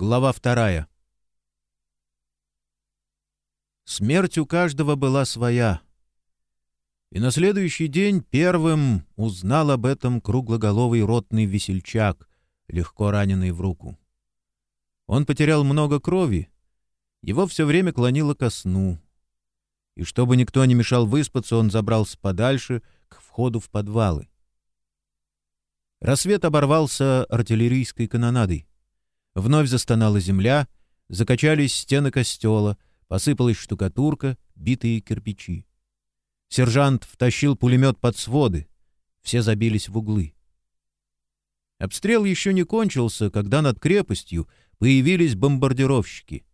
Глава вторая. Смерть у каждого была своя. И на следующий день первым узнал об этом круглоголовый ротный весельчак, легко раненый в руку. Он потерял много крови, его все время клонило ко сну. И чтобы никто не мешал выспаться, он забрался подальше к входу в подвалы. Рассвет оборвался артиллерийской канонадой. Вновь застонала земля, закачались стены костела, посыпалась штукатурка, битые кирпичи. Сержант втащил пулемет под своды. Все забились в углы. Обстрел еще не кончился, когда над крепостью появились бомбардировщики.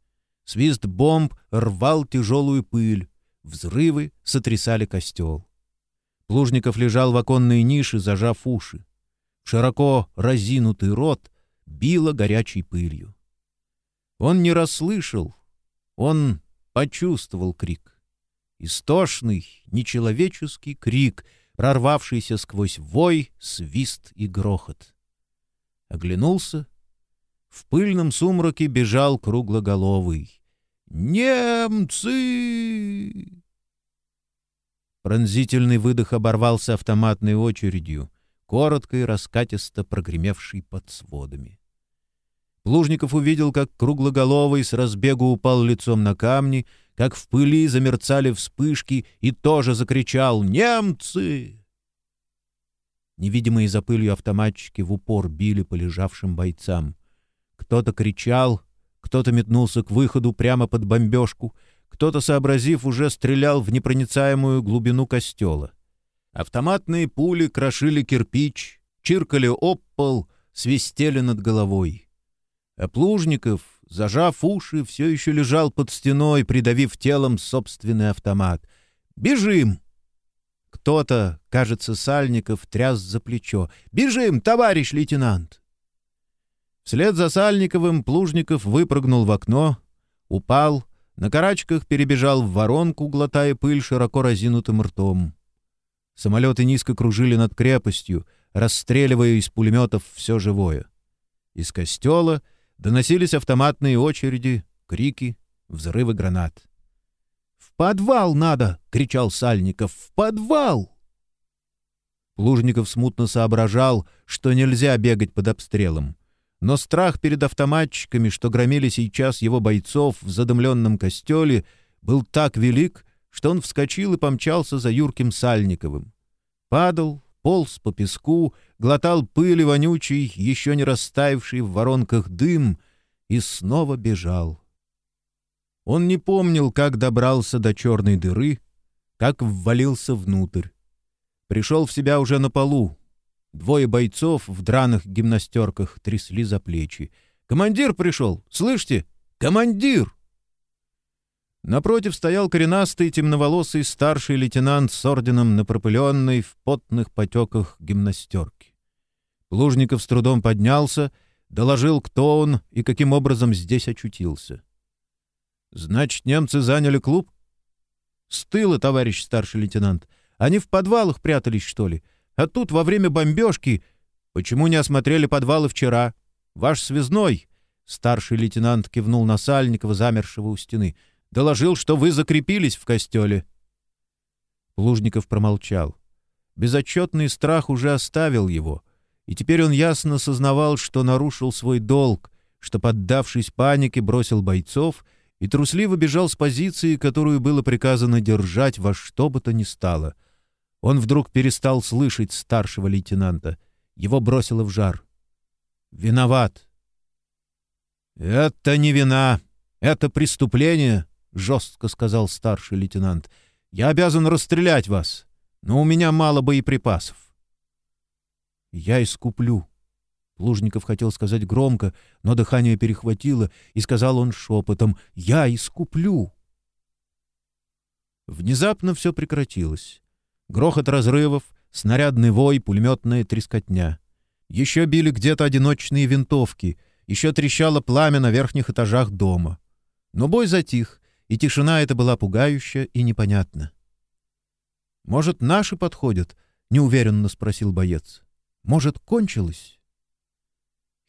Свист бомб рвал тяжелую пыль, взрывы сотрясали костел. Плужников лежал в оконной нише, зажав уши. Широко разинутый рот било горячей пылью. Он не расслышал, он почувствовал крик. Истошный, нечеловеческий крик, прорвавшийся сквозь вой, свист и грохот. Оглянулся. В пыльном сумраке бежал круглоголовый. «Немцы!» Пронзительный выдох оборвался автоматной очередью, коротко и раскатисто прогремевший под сводами. Плужников увидел, как круглоголовый с разбегу упал лицом на камни, как в пыли замерцали вспышки, и тоже закричал «Немцы!». Невидимые за пылью автоматчики в упор били по лежавшим бойцам. Кто-то кричал, кто-то метнулся к выходу прямо под бомбежку, кто-то, сообразив, уже стрелял в непроницаемую глубину костела. Автоматные пули крошили кирпич, чиркали об пол, свистели над головой. А Плужников, зажав уши, все еще лежал под стеной, придавив телом собственный автомат. «Бежим!» Кто-то, кажется, Сальников, тряс за плечо. «Бежим, товарищ лейтенант!» Вслед за Сальниковым Плужников выпрыгнул в окно, упал, на карачках перебежал в воронку, глотая пыль широко разинутым ртом. Самолеты низко кружили над крепостью, расстреливая из пулеметов все живое. Из костела — Доносились автоматные очереди, крики, взрывы гранат. «В подвал надо!» — кричал Сальников. «В подвал!» Плужников смутно соображал, что нельзя бегать под обстрелом. Но страх перед автоматчиками, что громили сейчас его бойцов в задымленном костеле, был так велик, что он вскочил и помчался за Юрким Сальниковым. Падал, полз по песку, глотал пыль и вонючий, еще не растаявший в воронках дым, и снова бежал. Он не помнил, как добрался до черной дыры, как ввалился внутрь. Пришел в себя уже на полу. Двое бойцов в драных гимнастерках трясли за плечи. «Командир пришел! Слышите? Командир!» Напротив стоял коренастый темноволосый старший лейтенант с орденом на пропыленной в потных потеках гимнастерки. Плужников с трудом поднялся, доложил, кто он и каким образом здесь очутился. «Значит, немцы заняли клуб?» «С тыла, товарищ старший лейтенант. Они в подвалах прятались, что ли? А тут во время бомбежки... Почему не осмотрели подвалы вчера? Ваш связной...» Старший лейтенант кивнул на Сальникова, замершего у стены — Доложил, что вы закрепились в костеле. Плужников промолчал. Безотчетный страх уже оставил его, и теперь он ясно сознавал, что нарушил свой долг, что, поддавшись панике, бросил бойцов и трусливо бежал с позиции, которую было приказано держать во что бы то ни стало. Он вдруг перестал слышать старшего лейтенанта. Его бросило в жар. «Виноват». «Это не вина. Это преступление», — жестко сказал старший лейтенант. «Я обязан расстрелять вас, но у меня мало боеприпасов». «Я искуплю». Плужников хотел сказать громко, но дыхание перехватило, и сказал он шепотом «Я искуплю». Внезапно все прекратилось. Грохот разрывов, снарядный вой, пулеметная трескотня. Еще били где-то одиночные винтовки, еще трещало пламя на верхних этажах дома. Но бой затих, и тишина эта была пугающая и непонятна. «Может, наши подходят?» — неуверенно спросил боец. «Может, кончилось?»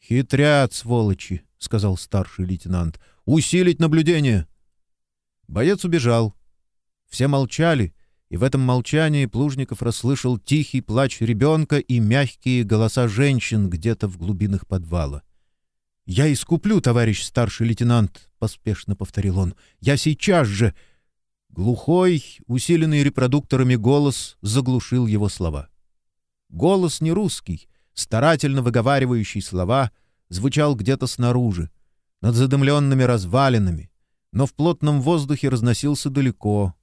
«Хитрят, сволочи!» — сказал старший лейтенант. «Усилить наблюдение!» Боец убежал. Все молчали, и в этом молчании Плужников расслышал тихий плач ребенка и мягкие голоса женщин где-то в глубинах подвала. «Я искуплю, товарищ старший лейтенант», — поспешно повторил он. «Я сейчас же...» Глухой, усиленный репродукторами голос заглушил его слова. Голос не русский, старательно выговаривающий слова, звучал где-то снаружи, над задымленными развалинами, но в плотном воздухе разносился далеко,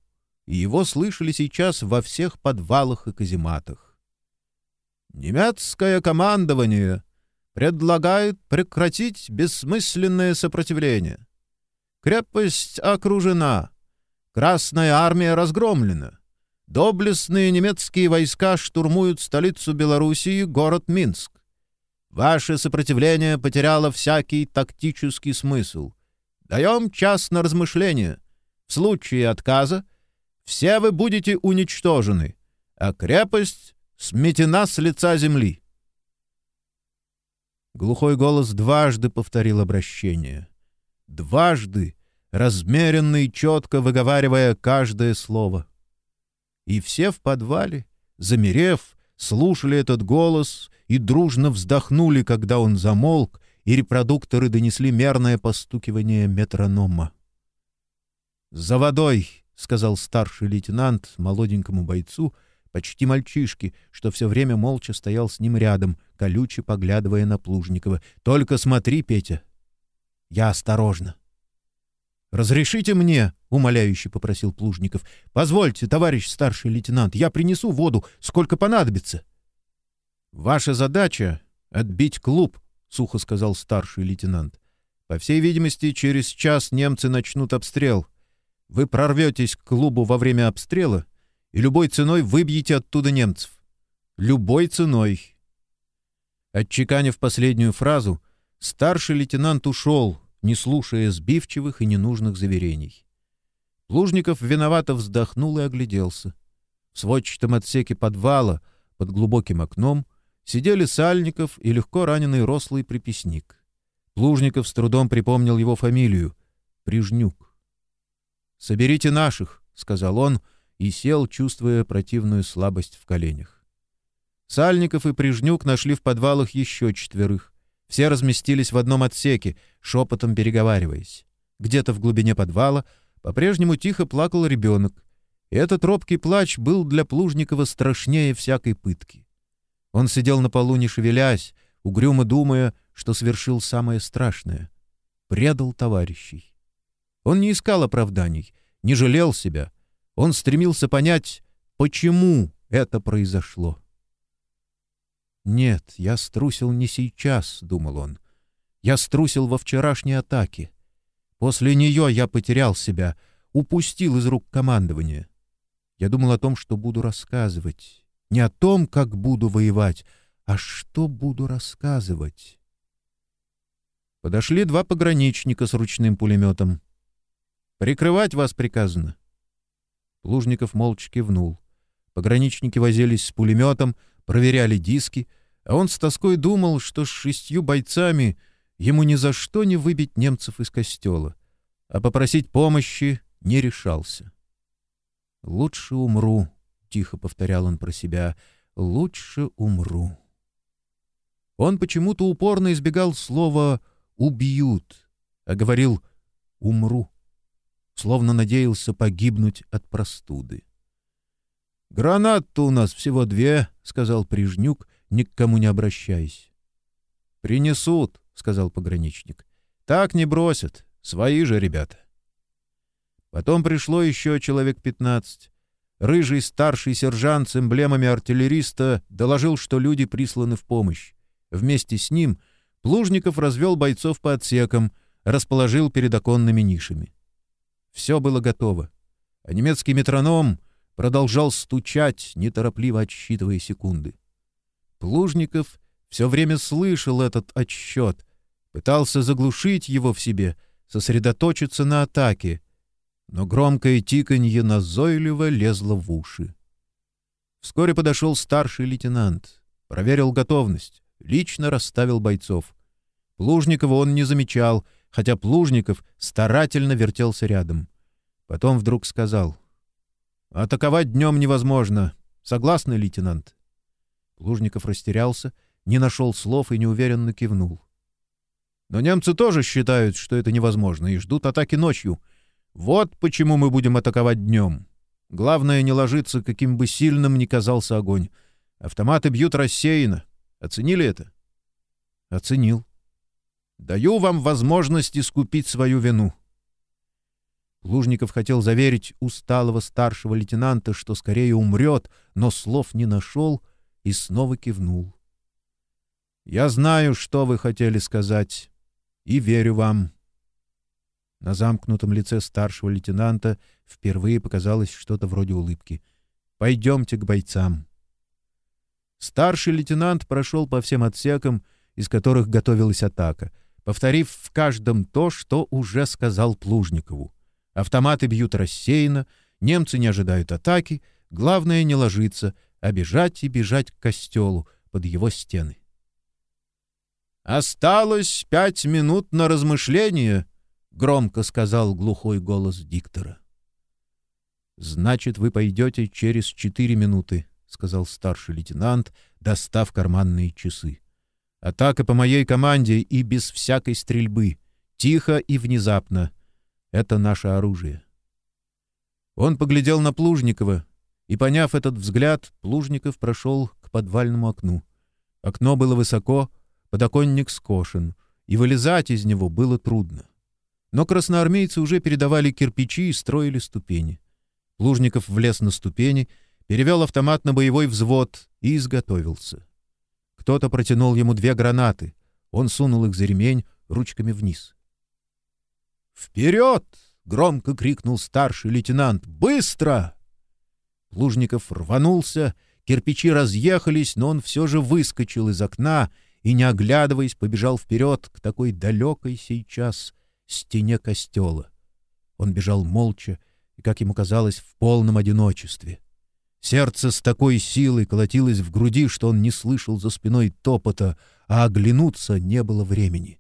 и его слышали сейчас во всех подвалах и казематах. «Немецкое командование предлагает прекратить бессмысленное сопротивление. Крепость окружена, Красная армия разгромлена. Доблестные немецкие войска штурмуют столицу Белоруссии, город Минск. Ваше сопротивление потеряло всякий тактический смысл. Даем час на размышление. В случае отказа все вы будете уничтожены, а крепость сметена с лица земли. Глухой голос дважды повторил обращение. Дважды, размеренно и четко выговаривая каждое слово. И все в подвале, замерев, слушали этот голос и дружно вздохнули, когда он замолк, и репродукторы донесли мерное постукивание метронома. «За водой!» — сказал старший лейтенант молоденькому бойцу, почти мальчишке, что все время молча стоял с ним рядом, колюче поглядывая на Плужникова. «Только смотри, Петя!» «Я осторожно!» «Разрешите мне?» — умоляюще попросил Плужников. «Позвольте, товарищ старший лейтенант, я принесу воду, сколько понадобится». «Ваша задача — отбить клуб», — сухо сказал старший лейтенант. «По всей видимости, через час немцы начнут обстрел. Вы прорветесь к клубу во время обстрела и любой ценой выбьете оттуда немцев. Любой ценой». Отчеканив последнюю фразу, старший лейтенант ушел, не слушая сбивчивых и ненужных заверений. Плужников виновато вздохнул и огляделся. В сводчатом отсеке подвала, под глубоким окном, сидели Сальников и легко раненый рослый приписник. Плужников с трудом припомнил его фамилию — Прижнюк. «Соберите наших», — сказал он, и сел, чувствуя противную слабость в коленях. Сальников и Прижнюк нашли в подвалах еще четверых. Все разместились в одном отсеке, шепотом переговариваясь. Где-то в глубине подвала по-прежнему тихо плакал ребенок. Этот робкий плач был для Плужникова страшнее всякой пытки. Он сидел на полу, не шевелясь, угрюмо думая, что совершил самое страшное — предал товарищей. Он не искал оправданий, не жалел себя. Он стремился понять, почему это произошло. «Нет, я струсил не сейчас», — думал он. «Я струсил во вчерашней атаке. После нее я потерял себя, упустил из рук командование. Я думал о том, что буду рассказывать. Не о том, как буду воевать, а что буду рассказывать». Подошли два пограничника с ручным пулеметом. «Прикрывать вас приказано». Плужников молча кивнул. Пограничники возились с пулеметом, проверяли диски, а он с тоской думал, что с шестью бойцами ему ни за что не выбить немцев из костела, а попросить помощи не решался. «Лучше умру», — тихо повторял он про себя, — «лучше умру». Он почему-то упорно избегал слова «убьют», а говорил «умру», словно надеялся погибнуть от простуды. «Гранат-то у нас всего две», — сказал Прижнюк, ни к кому не обращаясь. «Принесут», — сказал пограничник. «Так не бросят. Свои же ребята». Потом пришло еще человек пятнадцать. Рыжий старший сержант с эмблемами артиллериста доложил, что люди присланы в помощь. Вместе с ним Плужников развел бойцов по отсекам, расположил перед оконными нишами. Все было готово. А немецкий метроном продолжал стучать, неторопливо отсчитывая секунды. Плужников все время слышал этот отсчет, пытался заглушить его в себе, сосредоточиться на атаке, но громкое тиканье назойливо лезло в уши. Вскоре подошел старший лейтенант, проверил готовность, лично расставил бойцов. Плужникова он не замечал, хотя Плужников старательно вертелся рядом. Потом вдруг сказал. «Атаковать днем невозможно. Согласны, лейтенант?» Плужников растерялся, не нашел слов и неуверенно кивнул. «Но немцы тоже считают, что это невозможно, и ждут атаки ночью. Вот почему мы будем атаковать днем. Главное не ложиться, каким бы сильным ни казался огонь. Автоматы бьют рассеянно. Оценили это?» «Оценил», Даю вам возможность искупить свою вину. Лужников хотел заверить усталого старшего лейтенанта, что скорее умрет, но слов не нашел и снова кивнул. «Я знаю, что вы хотели сказать, и верю вам». На замкнутом лице старшего лейтенанта впервые показалось что-то вроде улыбки. «Пойдемте к бойцам». Старший лейтенант прошел по всем отсекам, из которых готовилась атака — повторив в каждом то, что уже сказал Плужникову. Автоматы бьют рассеянно, немцы не ожидают атаки, главное не ложиться, а бежать и бежать к костелу под его стены. «Осталось пять минут на размышление», — громко сказал глухой голос диктора. «Значит, вы пойдете через четыре минуты», — сказал старший лейтенант, достав карманные часы. Атака по моей команде и без всякой стрельбы. Тихо и внезапно. Это наше оружие. Он поглядел на Плужникова, и, поняв этот взгляд, Плужников прошел к подвальному окну. Окно было высоко, подоконник скошен, и вылезать из него было трудно. Но красноармейцы уже передавали кирпичи и строили ступени. Плужников влез на ступени, перевел автомат на боевой взвод и изготовился. Кто-то протянул ему две гранаты. Он сунул их за ремень ручками вниз. «Вперед!» — громко крикнул старший лейтенант. «Быстро!» Плужников рванулся, кирпичи разъехались, но он все же выскочил из окна и, не оглядываясь, побежал вперед к такой далекой сейчас стене костела. Он бежал молча и, как ему казалось, в полном одиночестве. Сердце с такой силой колотилось в груди, что он не слышал за спиной топота, а оглянуться не было времени.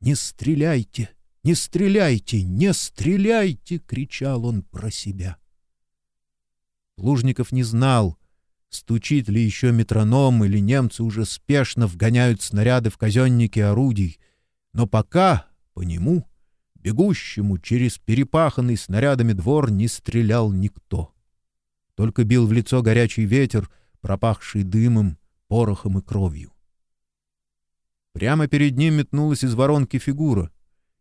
«Не стреляйте! Не стреляйте! Не стреляйте!» — кричал он про себя. Лужников не знал, стучит ли еще метроном или немцы уже спешно вгоняют снаряды в казенники орудий, но пока по нему, бегущему через перепаханный снарядами двор, не стрелял никто. Только бил в лицо горячий ветер, пропахший дымом, порохом и кровью. Прямо перед ним метнулась из воронки фигура.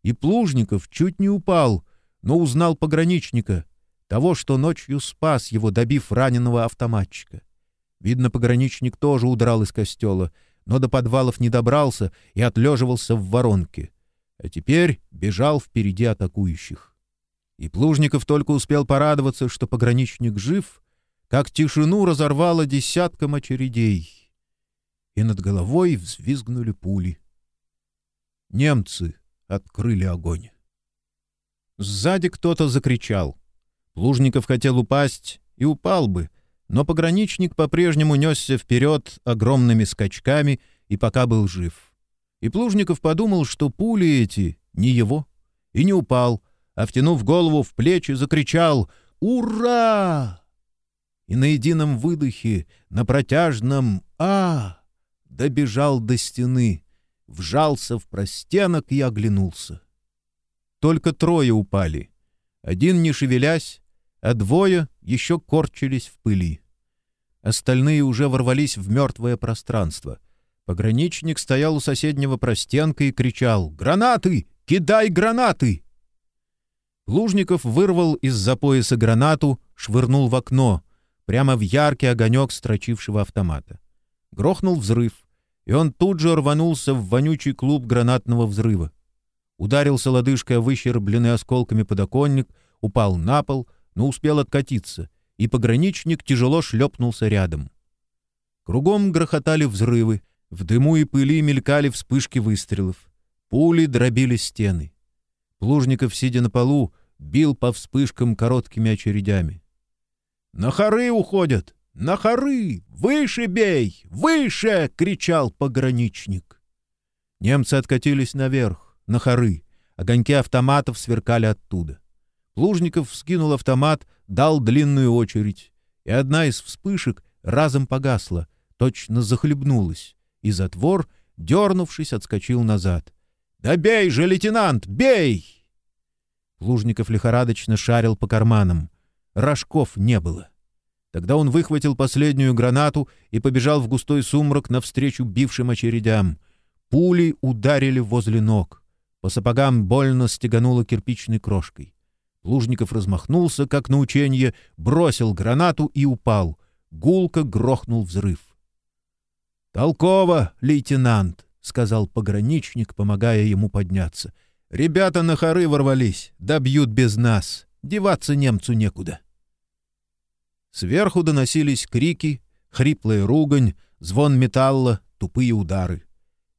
И Плужников чуть не упал, но узнал пограничника, того, что ночью спас его, добив раненого автоматчика. Видно, пограничник тоже удрал из костела, но до подвалов не добрался и отлеживался в воронке. А теперь бежал впереди атакующих. И Плужников только успел порадоваться, что пограничник жив, как тишину разорвало десятком очередей, и над головой взвизгнули пули. Немцы открыли огонь. Сзади кто-то закричал. Плужников хотел упасть и упал бы, но пограничник по-прежнему несся вперед огромными скачками и пока был жив. И Плужников подумал, что пули эти не его, и не упал, а, втянув голову в плечи, закричал «Ура!» И на едином выдохе, на протяжном «А!» добежал до стены, вжался в простенок и оглянулся. Только трое упали. Один не шевелясь, а двое еще корчились в пыли. Остальные уже ворвались в мертвое пространство. Пограничник стоял у соседнего простенка и кричал «Гранаты! Кидай гранаты!» Лужников вырвал из-за пояса гранату, швырнул в окно — прямо в яркий огонек строчившего автомата. Грохнул взрыв, и он тут же рванулся в вонючий клуб гранатного взрыва. Ударился лодыжкой о выщербленный осколками подоконник, упал на пол, но успел откатиться, и пограничник тяжело шлепнулся рядом. Кругом грохотали взрывы, в дыму и пыли мелькали вспышки выстрелов. Пули дробили стены. Плужников, сидя на полу, бил по вспышкам короткими очередями. «На хоры уходят! На хоры! Выше бей! Выше!» — кричал пограничник. Немцы откатились наверх, на хоры. Огоньки автоматов сверкали оттуда. Плужников вскинул автомат, дал длинную очередь, и одна из вспышек разом погасла, точно захлебнулась, и затвор, дернувшись, отскочил назад. «Да бей же, лейтенант, бей!» Плужников лихорадочно шарил по карманам. Рожков не было. Тогда он выхватил последнюю гранату и побежал в густой сумрак навстречу бившим очередям. Пули ударили возле ног. По сапогам больно стегануло кирпичной крошкой. Плужников размахнулся, как на ученье, бросил гранату и упал. Гулко грохнул взрыв. «Толково, лейтенант!» — сказал пограничник, помогая ему подняться. «Ребята на хоры ворвались, добьют без нас. Деваться немцу некуда». Сверху доносились крики, хриплая ругань, звон металла, тупые удары.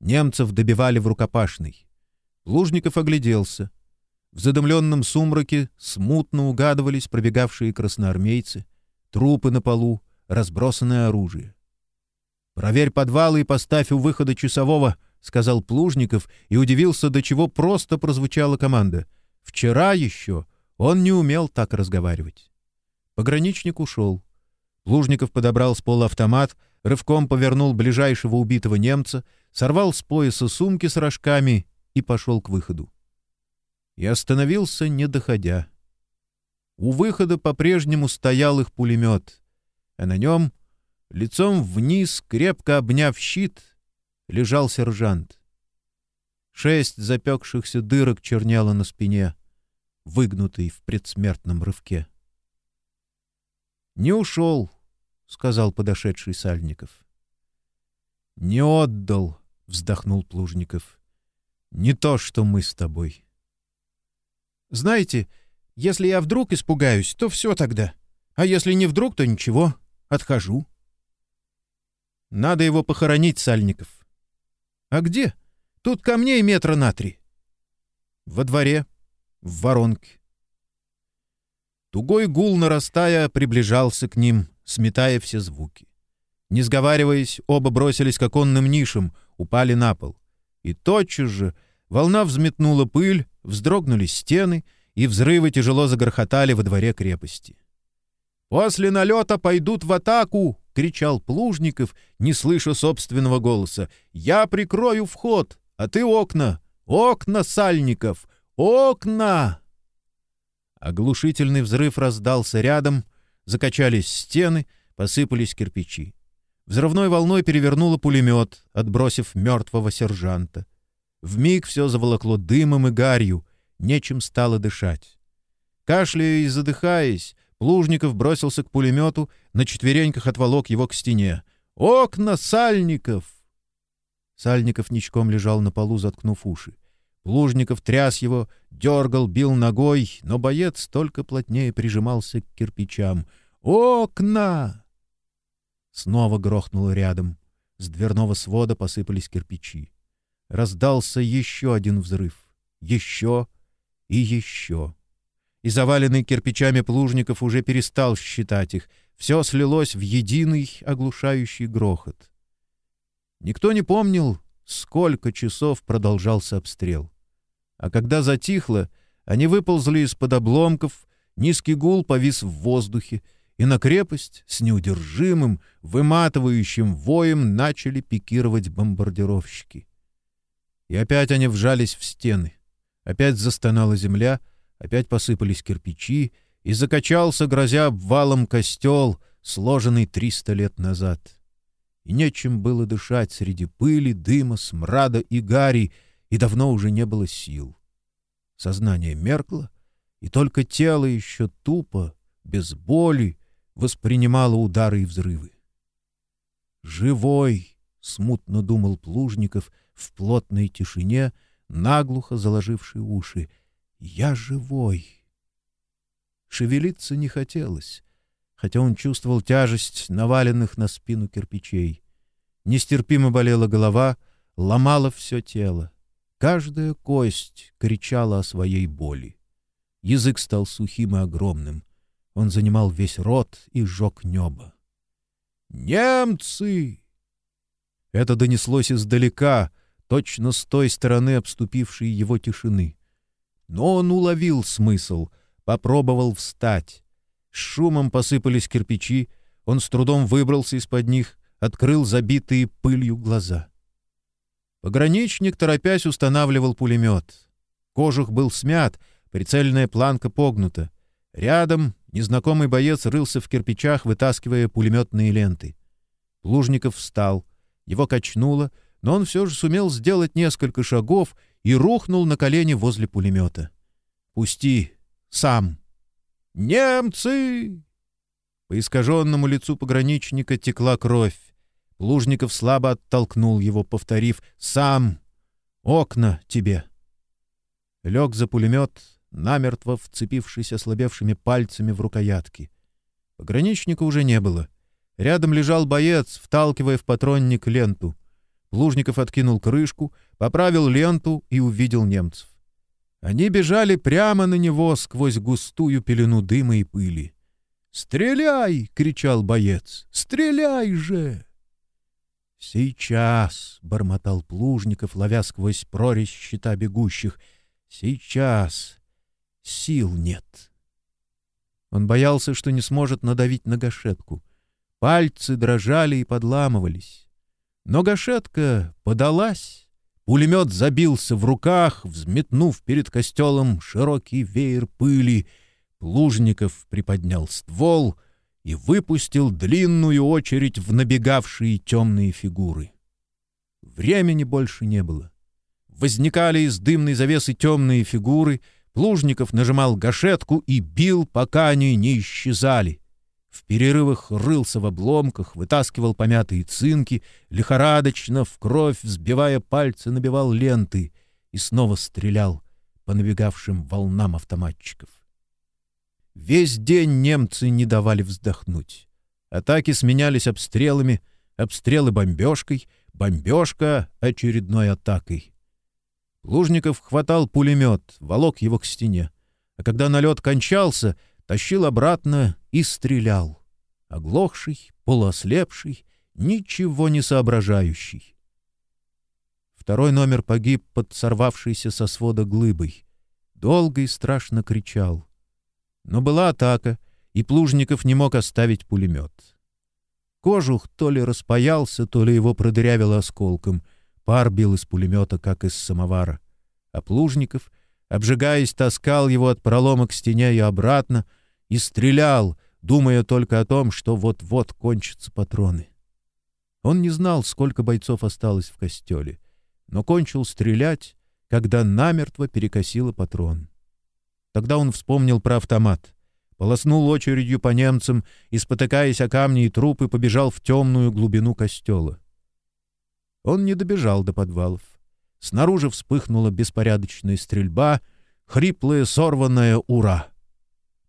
Немцев добивали в рукопашной. Лужников огляделся. В задымленном сумраке смутно угадывались пробегавшие красноармейцы, трупы на полу, разбросанное оружие. «Проверь подвалы и поставь у выхода часового», — сказал Плужников и удивился, до чего просто прозвучала команда. «Вчера еще он не умел так разговаривать». Пограничник ушел. Плужников подобрал с пола автомат, рывком повернул ближайшего убитого немца, сорвал с пояса сумки с рожками и пошел к выходу. И остановился, не доходя. У выхода по-прежнему стоял их пулемет, а на нем, лицом вниз, крепко обняв щит, лежал сержант. Шесть запекшихся дырок чернело на спине, выгнутый в предсмертном рывке. «Не ушел», — сказал подошедший Сальников. «Не отдал», — вздохнул Плужников. «Не то, что мы с тобой». «Знаете, если я вдруг испугаюсь, то все тогда. А если не вдруг, то ничего, отхожу». «Надо его похоронить, Сальников». «А где? Тут камней метра на три». «Во дворе, в воронке». Тугой гул, нарастая, приближался к ним, сметая все звуки. Не сговариваясь, оба бросились к оконным нишам, упали на пол. И тотчас же волна взметнула пыль, вздрогнули стены, и взрывы тяжело загрохотали во дворе крепости. «После налета пойдут в атаку!» — кричал Плужников, не слыша собственного голоса. «Я прикрою вход, а ты окна! Окна, Сальников! Окна!» Оглушительный взрыв раздался рядом, закачались стены, посыпались кирпичи. Взрывной волной перевернуло пулемет, отбросив мертвого сержанта. В миг все заволокло дымом и гарью, нечем стало дышать. Кашляя и задыхаясь, Плужников бросился к пулемету, на четвереньках отволок его к стене. «Окна Сальников!» Сальников ничком лежал на полу, заткнув уши. Плужников тряс его, дергал, бил ногой, но боец только плотнее прижимался к кирпичам. «Окна!» Снова грохнуло рядом. С дверного свода посыпались кирпичи. Раздался еще один взрыв. Еще и еще. И заваленный кирпичами Плужников уже перестал считать их. Все слилось в единый оглушающий грохот. Никто не помнил, сколько часов продолжался обстрел. А когда затихло, они выползли из-под обломков, низкий гул повис в воздухе, и на крепость с неудержимым, выматывающим воем начали пикировать бомбардировщики. И опять они вжались в стены. Опять застонала земля, опять посыпались кирпичи, и закачался, грозя обвалом, костел, сложенный триста лет назад. — и нечем было дышать среди пыли, дыма, смрада и гари, и давно уже не было сил. Сознание меркло, и только тело еще тупо, без боли, воспринимало удары и взрывы. «Живой!» — смутно думал Плужников в плотной тишине, наглухо заложивший уши. «Я живой!» Шевелиться не хотелось, хотя он чувствовал тяжесть наваленных на спину кирпичей. Нестерпимо болела голова, ломала все тело. Каждая кость кричала о своей боли. Язык стал сухим и огромным. Он занимал весь рот и сжег небо. «Немцы!» Это донеслось издалека, точно с той стороны обступившей его тишины. Но он уловил смысл, попробовал встать. Шумом посыпались кирпичи, он с трудом выбрался из-под них, открыл забитые пылью глаза. Пограничник, торопясь, устанавливал пулемет. Кожух был смят, прицельная планка погнута. Рядом незнакомый боец рылся в кирпичах, вытаскивая пулеметные ленты. Плужников встал. Его качнуло, но он все же сумел сделать несколько шагов и рухнул на колени возле пулемета. «Пусти! Сам!» «Немцы!» По искаженному лицу пограничника текла кровь. Плужников слабо оттолкнул его, повторив «Сам! Окна тебе!» Лег за пулемет, намертво вцепившись ослабевшими пальцами в рукоятки. Пограничника уже не было. Рядом лежал боец, вталкивая в патронник ленту. Плужников откинул крышку, поправил ленту и увидел немцев. Они бежали прямо на него сквозь густую пелену дыма и пыли. «Стреляй!» — кричал боец. «Стреляй же!» «Сейчас!» — бормотал Плужников, ловя сквозь прорезь щита бегущих. «Сейчас! Сил нет!» Он боялся, что не сможет надавить на гашетку. Пальцы дрожали и подламывались. Но гашетка подалась. Пулемет забился в руках, взметнув перед костелом широкий веер пыли. Плужников приподнял ствол — и выпустил длинную очередь в набегавшие темные фигуры. Времени больше не было. Возникали из дымной завесы темные фигуры, Плужников нажимал гашетку и бил, пока они не исчезали. В перерывах рылся в обломках, вытаскивал помятые цинки, лихорадочно, в кровь, взбивая пальцы, набивал ленты и снова стрелял по набегавшим волнам автоматчиков. Весь день немцы не давали вздохнуть. Атаки сменялись обстрелами, обстрелы бомбежкой, бомбежка очередной атакой. Лужников хватал пулемет, волок его к стене, а когда налет кончался, тащил обратно и стрелял. Оглохший, полуослепший, ничего не соображающий. Второй номер погиб под сорвавшейся со свода глыбой. Долго и страшно кричал. Но была атака, и Плужников не мог оставить пулемет. Кожух то ли распаялся, то ли его продырявило осколком. Пар бил из пулемета, как из самовара. А Плужников, обжигаясь, таскал его от пролома к стене и обратно, и стрелял, думая только о том, что вот-вот кончатся патроны. Он не знал, сколько бойцов осталось в костеле, но кончил стрелять, когда намертво перекосило патрон. Тогда он вспомнил про автомат. Полоснул очередью по немцам и, спотыкаясь о камни и трупы, побежал в темную глубину костела. Он не добежал до подвалов. Снаружи вспыхнула беспорядочная стрельба, хриплая, сорванная «Ура!».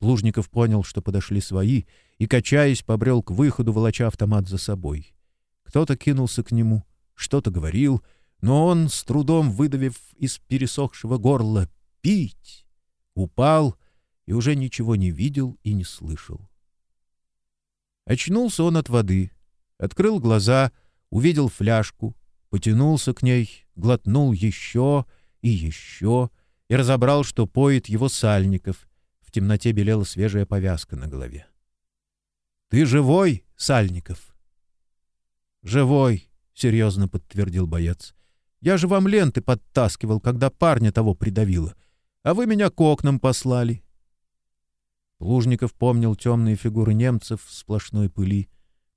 Плужников понял, что подошли свои, и, качаясь, побрел к выходу, волоча автомат за собой. Кто-то кинулся к нему, что-то говорил, но он, с трудом выдавив из пересохшего горла «Пить!», упал и уже ничего не видел и не слышал. Очнулся он от воды, открыл глаза, увидел фляжку, потянулся к ней, глотнул еще и еще и разобрал, что поет его сальников. В темноте белела свежая повязка на голове. — Ты живой, Сальников? — Живой, — серьезно подтвердил боец. — Я же вам ленты подтаскивал, когда парня того придавило а вы меня к окнам послали. Плужников помнил темные фигуры немцев в сплошной пыли,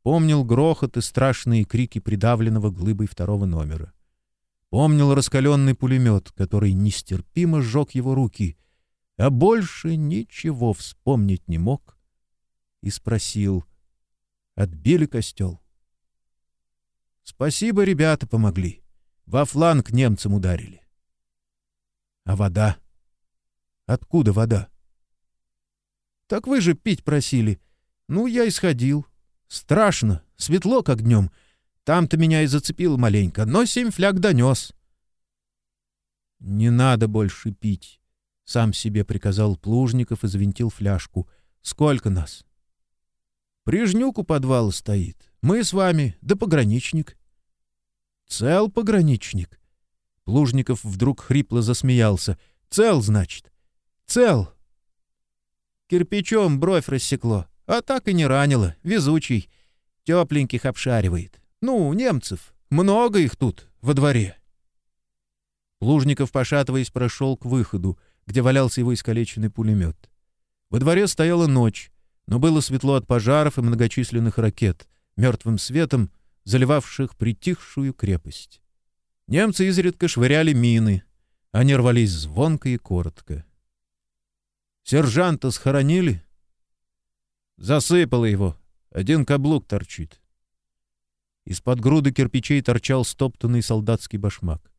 помнил грохот и страшные крики придавленного глыбой второго номера. Помнил раскаленный пулемет, который нестерпимо сжег его руки, а больше ничего вспомнить не мог, и спросил, отбили костел. Спасибо, ребята помогли. Во фланг немцам ударили. А вода? Откуда вода? Так вы же пить просили. Ну, я и сходил. Страшно, светло, как днем. Там-то меня и зацепило маленько, но семь фляг донес. Не надо больше пить. Сам себе приказал Плужников и завинтил фляжку. Сколько нас? Прижнюк у подвала стоит. Мы с вами, да пограничник. Цел пограничник. Плужников вдруг хрипло засмеялся. «Цел, значит? Цел!» Кирпичом бровь рассекло, а так и не ранило. Везучий. Тепленьких обшаривает. Ну, немцев. Много их тут, во дворе. Плужников, пошатываясь, прошел к выходу, где валялся его искалеченный пулемет. Во дворе стояла ночь, но было светло от пожаров и многочисленных ракет, мертвым светом заливавших притихшую крепость. Немцы изредка швыряли мины. Они рвались звонко и коротко. «Сержанта схоронили?» «Засыпало его. Один каблук торчит». Из-под груды кирпичей торчал стоптанный солдатский башмак.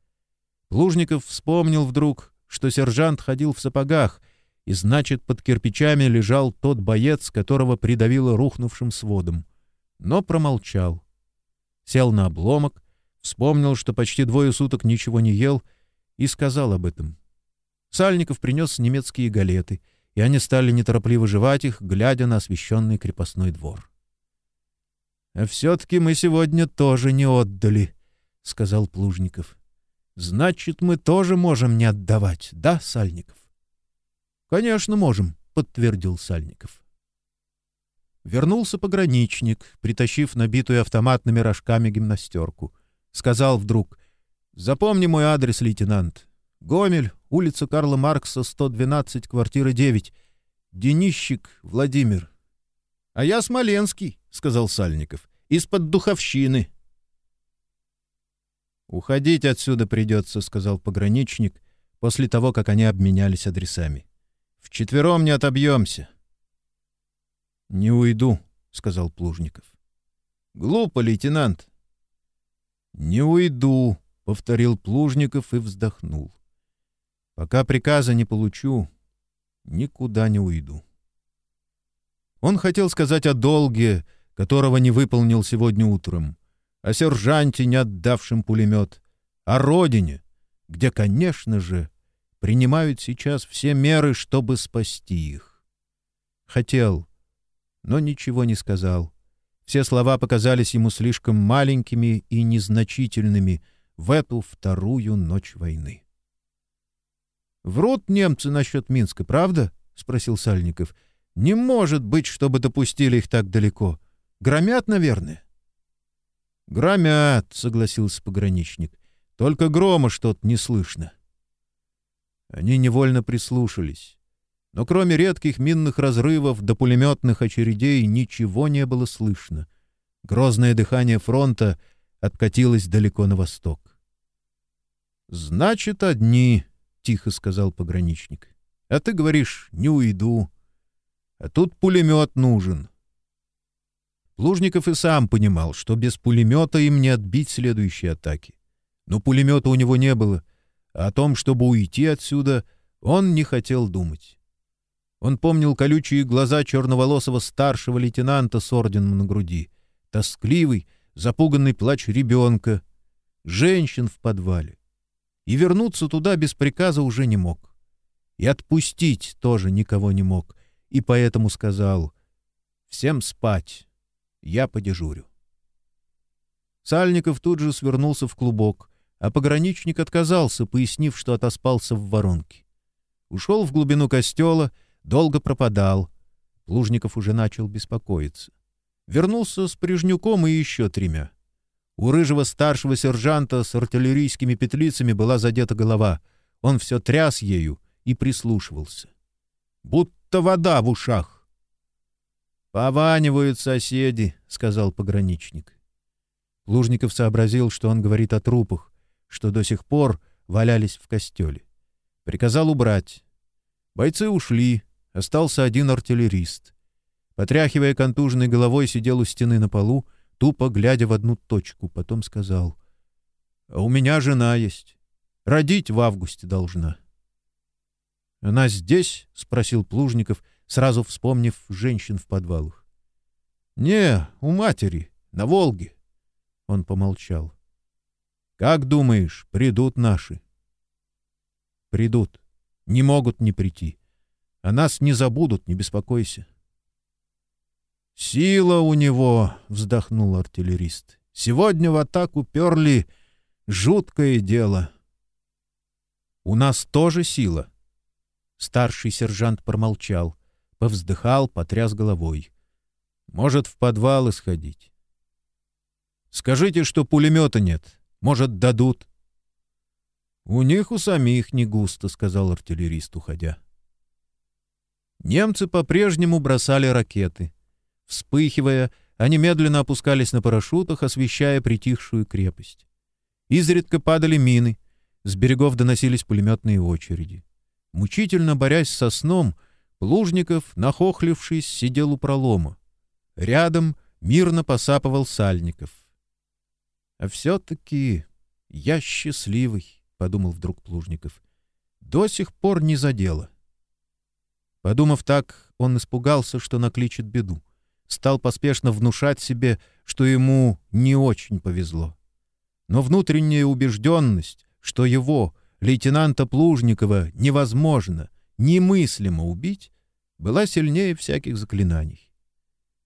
Плужников вспомнил вдруг, что сержант ходил в сапогах, и, значит, под кирпичами лежал тот боец, которого придавило рухнувшим сводом. Но промолчал. Сел на обломок, вспомнил, что почти двое суток ничего не ел, и сказал об этом. Сальников принес немецкие галеты, и они стали неторопливо жевать их, глядя на освещенный крепостной двор. — А все-таки мы сегодня тоже не отдали, — сказал Плужников. — Значит, мы тоже можем не отдавать, да, Сальников? — Конечно, можем, — подтвердил Сальников. Вернулся пограничник, притащив набитую автоматными рожками гимнастерку. Сказал вдруг, «Запомни мой адрес, лейтенант. Гомель, улица Карла Маркса, 112, квартира 9. Денищик Владимир». «А я Смоленский», — сказал Сальников, — «из-под Духовщины». «Уходить отсюда придется», — сказал пограничник, после того, как они обменялись адресами. «Вчетвером не отобьемся». «Не уйду», — сказал Плужников. «Глупо, лейтенант». «Не уйду», — повторил Плужников и вздохнул. «Пока приказа не получу, никуда не уйду». Он хотел сказать о долге, которого не выполнил сегодня утром, о сержанте, не отдавшем пулемет, о родине, где, конечно же, принимают сейчас все меры, чтобы спасти их. Хотел, но ничего не сказал. Все слова показались ему слишком маленькими и незначительными в эту вторую ночь войны. «Врут немцы насчет Минска, правда?» — спросил Сальников. «Не может быть, чтобы допустили их так далеко. Громят, наверное». «Громят», — согласился пограничник. «Только грома что-то не слышно». Они невольно прислушались. Но кроме редких минных разрывов до пулеметных очередей ничего не было слышно. Грозное дыхание фронта откатилось далеко на восток. «Значит, одни», — тихо сказал пограничник. «А ты говоришь, не уйду. А тут пулемет нужен». Плужников и сам понимал, что без пулемета им не отбить следующие атаки. Но пулемета у него не было, а о том, чтобы уйти отсюда, он не хотел думать. Он помнил колючие глаза черноволосого старшего лейтенанта с орденом на груди, тоскливый, запуганный плач ребенка, женщин в подвале. И вернуться туда без приказа уже не мог. И отпустить тоже никого не мог, и поэтому сказал «Всем спать, я подежурю». Сальников тут же свернулся в клубок, а пограничник отказался, пояснив, что отоспался в воронке. Ушел в глубину костела — Долго пропадал. Плужников уже начал беспокоиться. Вернулся с Прижнюком и еще тремя. У рыжего старшего сержанта с артиллерийскими петлицами была задета голова. Он все тряс ею и прислушивался. Будто вода в ушах. «Пованивают соседи», — сказал пограничник. Плужников сообразил, что он говорит о трупах, что до сих пор валялись в костеле. Приказал убрать. Бойцы ушли, Остался один артиллерист. Потряхивая контуженной головой, сидел у стены на полу, тупо глядя в одну точку. Потом сказал, «А у меня жена есть. Родить в августе должна». «Она здесь?» — спросил Плужников, сразу вспомнив женщин в подвалах. «Не, у матери, на Волге». Он помолчал. «Как думаешь, придут наши?» «Придут. Не могут не прийти. А нас не забудут, не беспокойся. «Сила у него!» — вздохнул артиллерист. «Сегодня в атаку перли жуткое дело. У нас тоже сила. Старший сержант промолчал, повздыхал, потряс головой. Может, в подвал исходить. Скажите, что пулемета нет. Может, дадут. У них у самих не густо, сказал артиллерист, уходя. Немцы по-прежнему бросали ракеты. Вспыхивая, они медленно опускались на парашютах, освещая притихшую крепость. Изредка падали мины, с берегов доносились пулеметные очереди. Мучительно борясь со сном, Плужников, нахохлившись, сидел у пролома. Рядом мирно посапывал Сальников. «А все-таки я счастливый», — подумал вдруг Плужников. «До сих пор не задело». Подумав так, он испугался, что накличет беду. Стал поспешно внушать себе, что ему не очень повезло. Но внутренняя убежденность, что его, лейтенанта Плужникова, невозможно, немыслимо убить, была сильнее всяких заклинаний.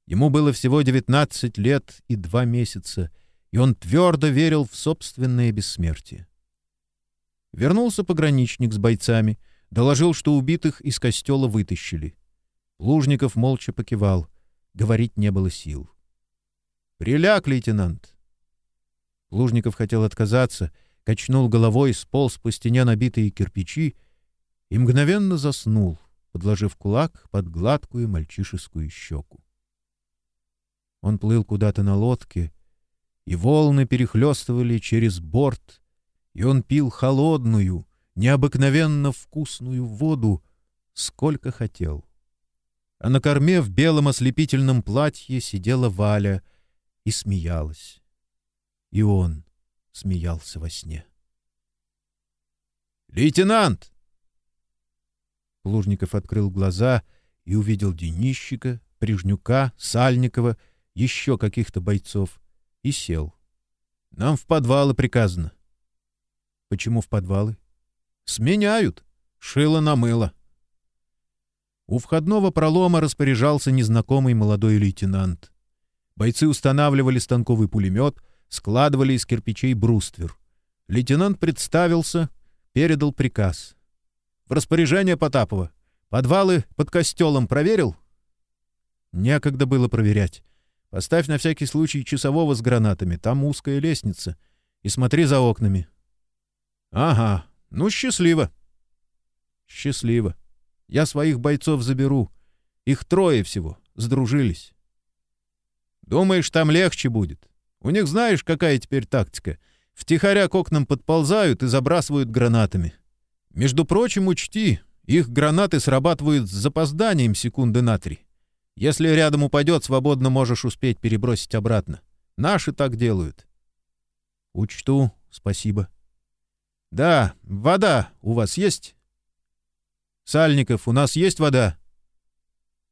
Ему было всего 19 лет и два месяца, и он твердо верил в собственное бессмертие. Вернулся пограничник с бойцами, доложил, что убитых из костела вытащили. Плужников молча покивал. Говорить не было сил. «Приляг, лейтенант!» Плужников хотел отказаться, качнул головой, сполз по стене набитые кирпичи и мгновенно заснул, подложив кулак под гладкую мальчишескую щеку. Он плыл куда-то на лодке, и волны перехлестывали через борт, и он пил холодную, необыкновенно вкусную воду, сколько хотел. А на корме в белом ослепительном платье сидела Валя и смеялась. И он смеялся во сне. «Лейтенант!» Плужников открыл глаза и увидел Денищика, Прижнюка, Сальникова, еще каких-то бойцов, и сел. «Нам в подвалы приказано». «Почему в подвалы?» «Сменяют. Шило на мыло». У входного пролома распоряжался незнакомый молодой лейтенант. Бойцы устанавливали станковый пулемет, складывали из кирпичей бруствер. Лейтенант представился, передал приказ. «В распоряжение Потапова. Подвалы под костелом проверил?» «Некогда было проверять. Поставь на всякий случай часового с гранатами, там узкая лестница. И смотри за окнами». «Ага, ну счастливо». «Счастливо. Я своих бойцов заберу. Их трое всего, сдружились». «Думаешь, там легче будет? У них знаешь, какая теперь тактика? Втихаря к окнам подползают и забрасывают гранатами. Между прочим, учти, их гранаты срабатывают с запозданием секунды на три. Если рядом упадет, свободно можешь успеть перебросить обратно. Наши так делают. Учту, спасибо. Да, вода у вас есть? Сальников, у нас есть вода?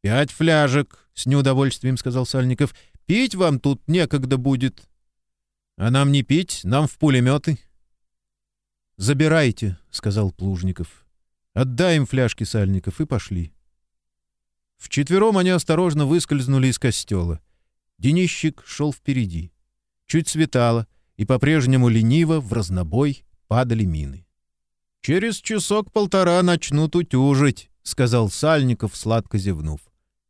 Пять фляжек, с неудовольствием сказал Сальников. Пить вам тут некогда будет. А нам не пить, нам в пулеметы. Забирайте, сказал Плужников. Отдай им фляжки Сальников и пошли. Вчетвером они осторожно выскользнули из костела. Денищик шел впереди. Чуть светало, и по-прежнему лениво в разнобой падали мины. «Через часок-полтора начнут утюжить», — сказал Сальников, сладко зевнув.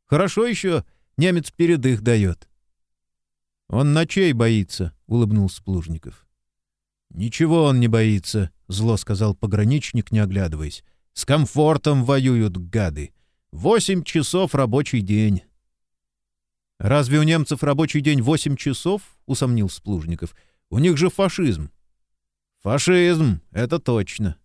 «Хорошо еще немец передых дает». «Он ночей боится», — улыбнулся Плужников. «Ничего он не боится», — зло сказал пограничник, не оглядываясь. «С комфортом воюют гады. Восемь часов рабочий день. — Разве у немцев рабочий день восемь часов? — усомнился Плужников. — У них же фашизм. — Фашизм, это точно.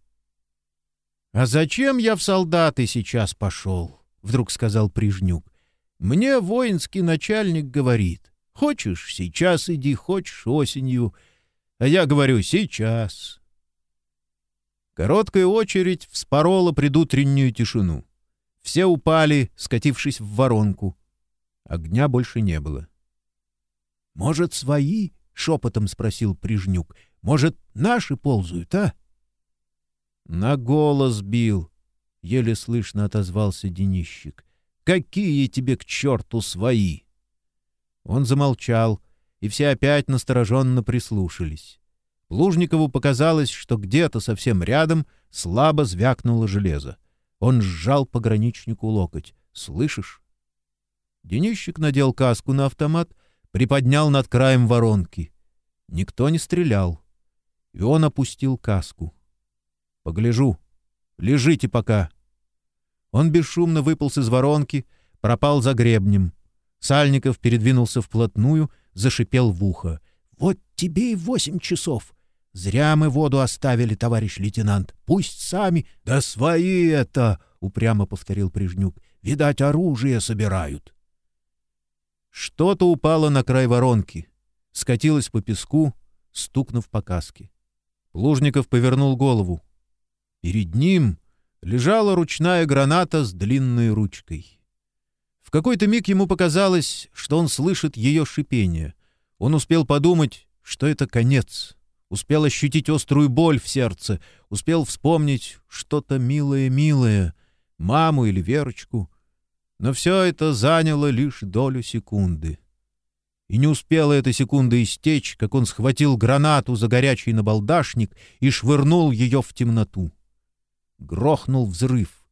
— А зачем я в солдаты сейчас пошел? — вдруг сказал Прижнюк. — Мне воинский начальник говорит. Хочешь, сейчас иди, хочешь, осенью. А я говорю, сейчас. Короткая очередь вспорола предутреннюю тишину. Все упали, скатившись в воронку. Огня больше не было. — Может, свои? — шепотом спросил Прижнюк. — Может, наши ползают, а? — На голос бил, — еле слышно отозвался Денищик. — Какие тебе к черту свои? Он замолчал, и все опять настороженно прислушались. Плужникову показалось, что где-то совсем рядом слабо звякнуло железо. Он сжал пограничнику локоть. «Слышишь?» Денищик надел каску на автомат, приподнял над краем воронки. Никто не стрелял. И он опустил каску. «Погляжу. Лежите пока». Он бесшумно выполз из воронки, пропал за гребнем. Сальников передвинулся вплотную, зашипел в ухо. «Вот тебе и восемь часов. Зря мы воду оставили, товарищ лейтенант. Пусть сами... — Да свои это! — упрямо повторил Прижнюк. — Видать, оружие собирают. Что-то упало на край воронки, скатилось по песку, стукнув по каске. Плужников повернул голову. Перед ним лежала ручная граната с длинной ручкой. В какой-то миг ему показалось, что он слышит ее шипение. Он успел подумать, что это конец успел ощутить острую боль в сердце, успел вспомнить что-то милое-милое, маму или Верочку. Но все это заняло лишь долю секунды. И не успела эта секунда истечь, как он схватил гранату за горячий набалдашник и швырнул ее в темноту. Грохнул взрыв.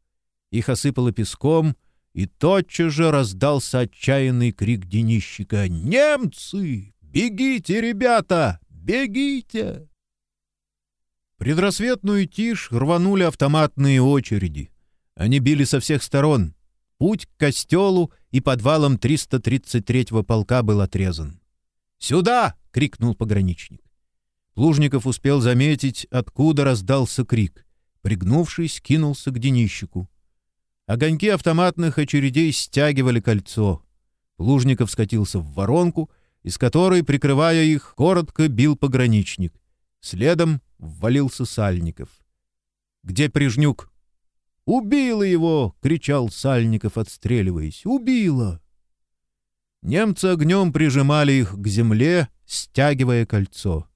Их осыпало песком, и тотчас же раздался отчаянный крик денищика «Немцы! Бегите, ребята! Бегите!» Предрассветную тишь рванули автоматные очереди. Они били со всех сторон. Путь к костелу и подвалам 333-го полка был отрезан. «Сюда!» — крикнул пограничник. Плужников успел заметить, откуда раздался крик. Пригнувшись, кинулся к денищику. Огоньки автоматных очередей стягивали кольцо. Плужников скатился в воронку — из которой, прикрывая их, коротко бил пограничник. Следом ввалился Сальников. «Где Прижнюк?» «Убила его!» — кричал Сальников, отстреливаясь. «Убила!» Немцы огнем прижимали их к земле, стягивая кольцо.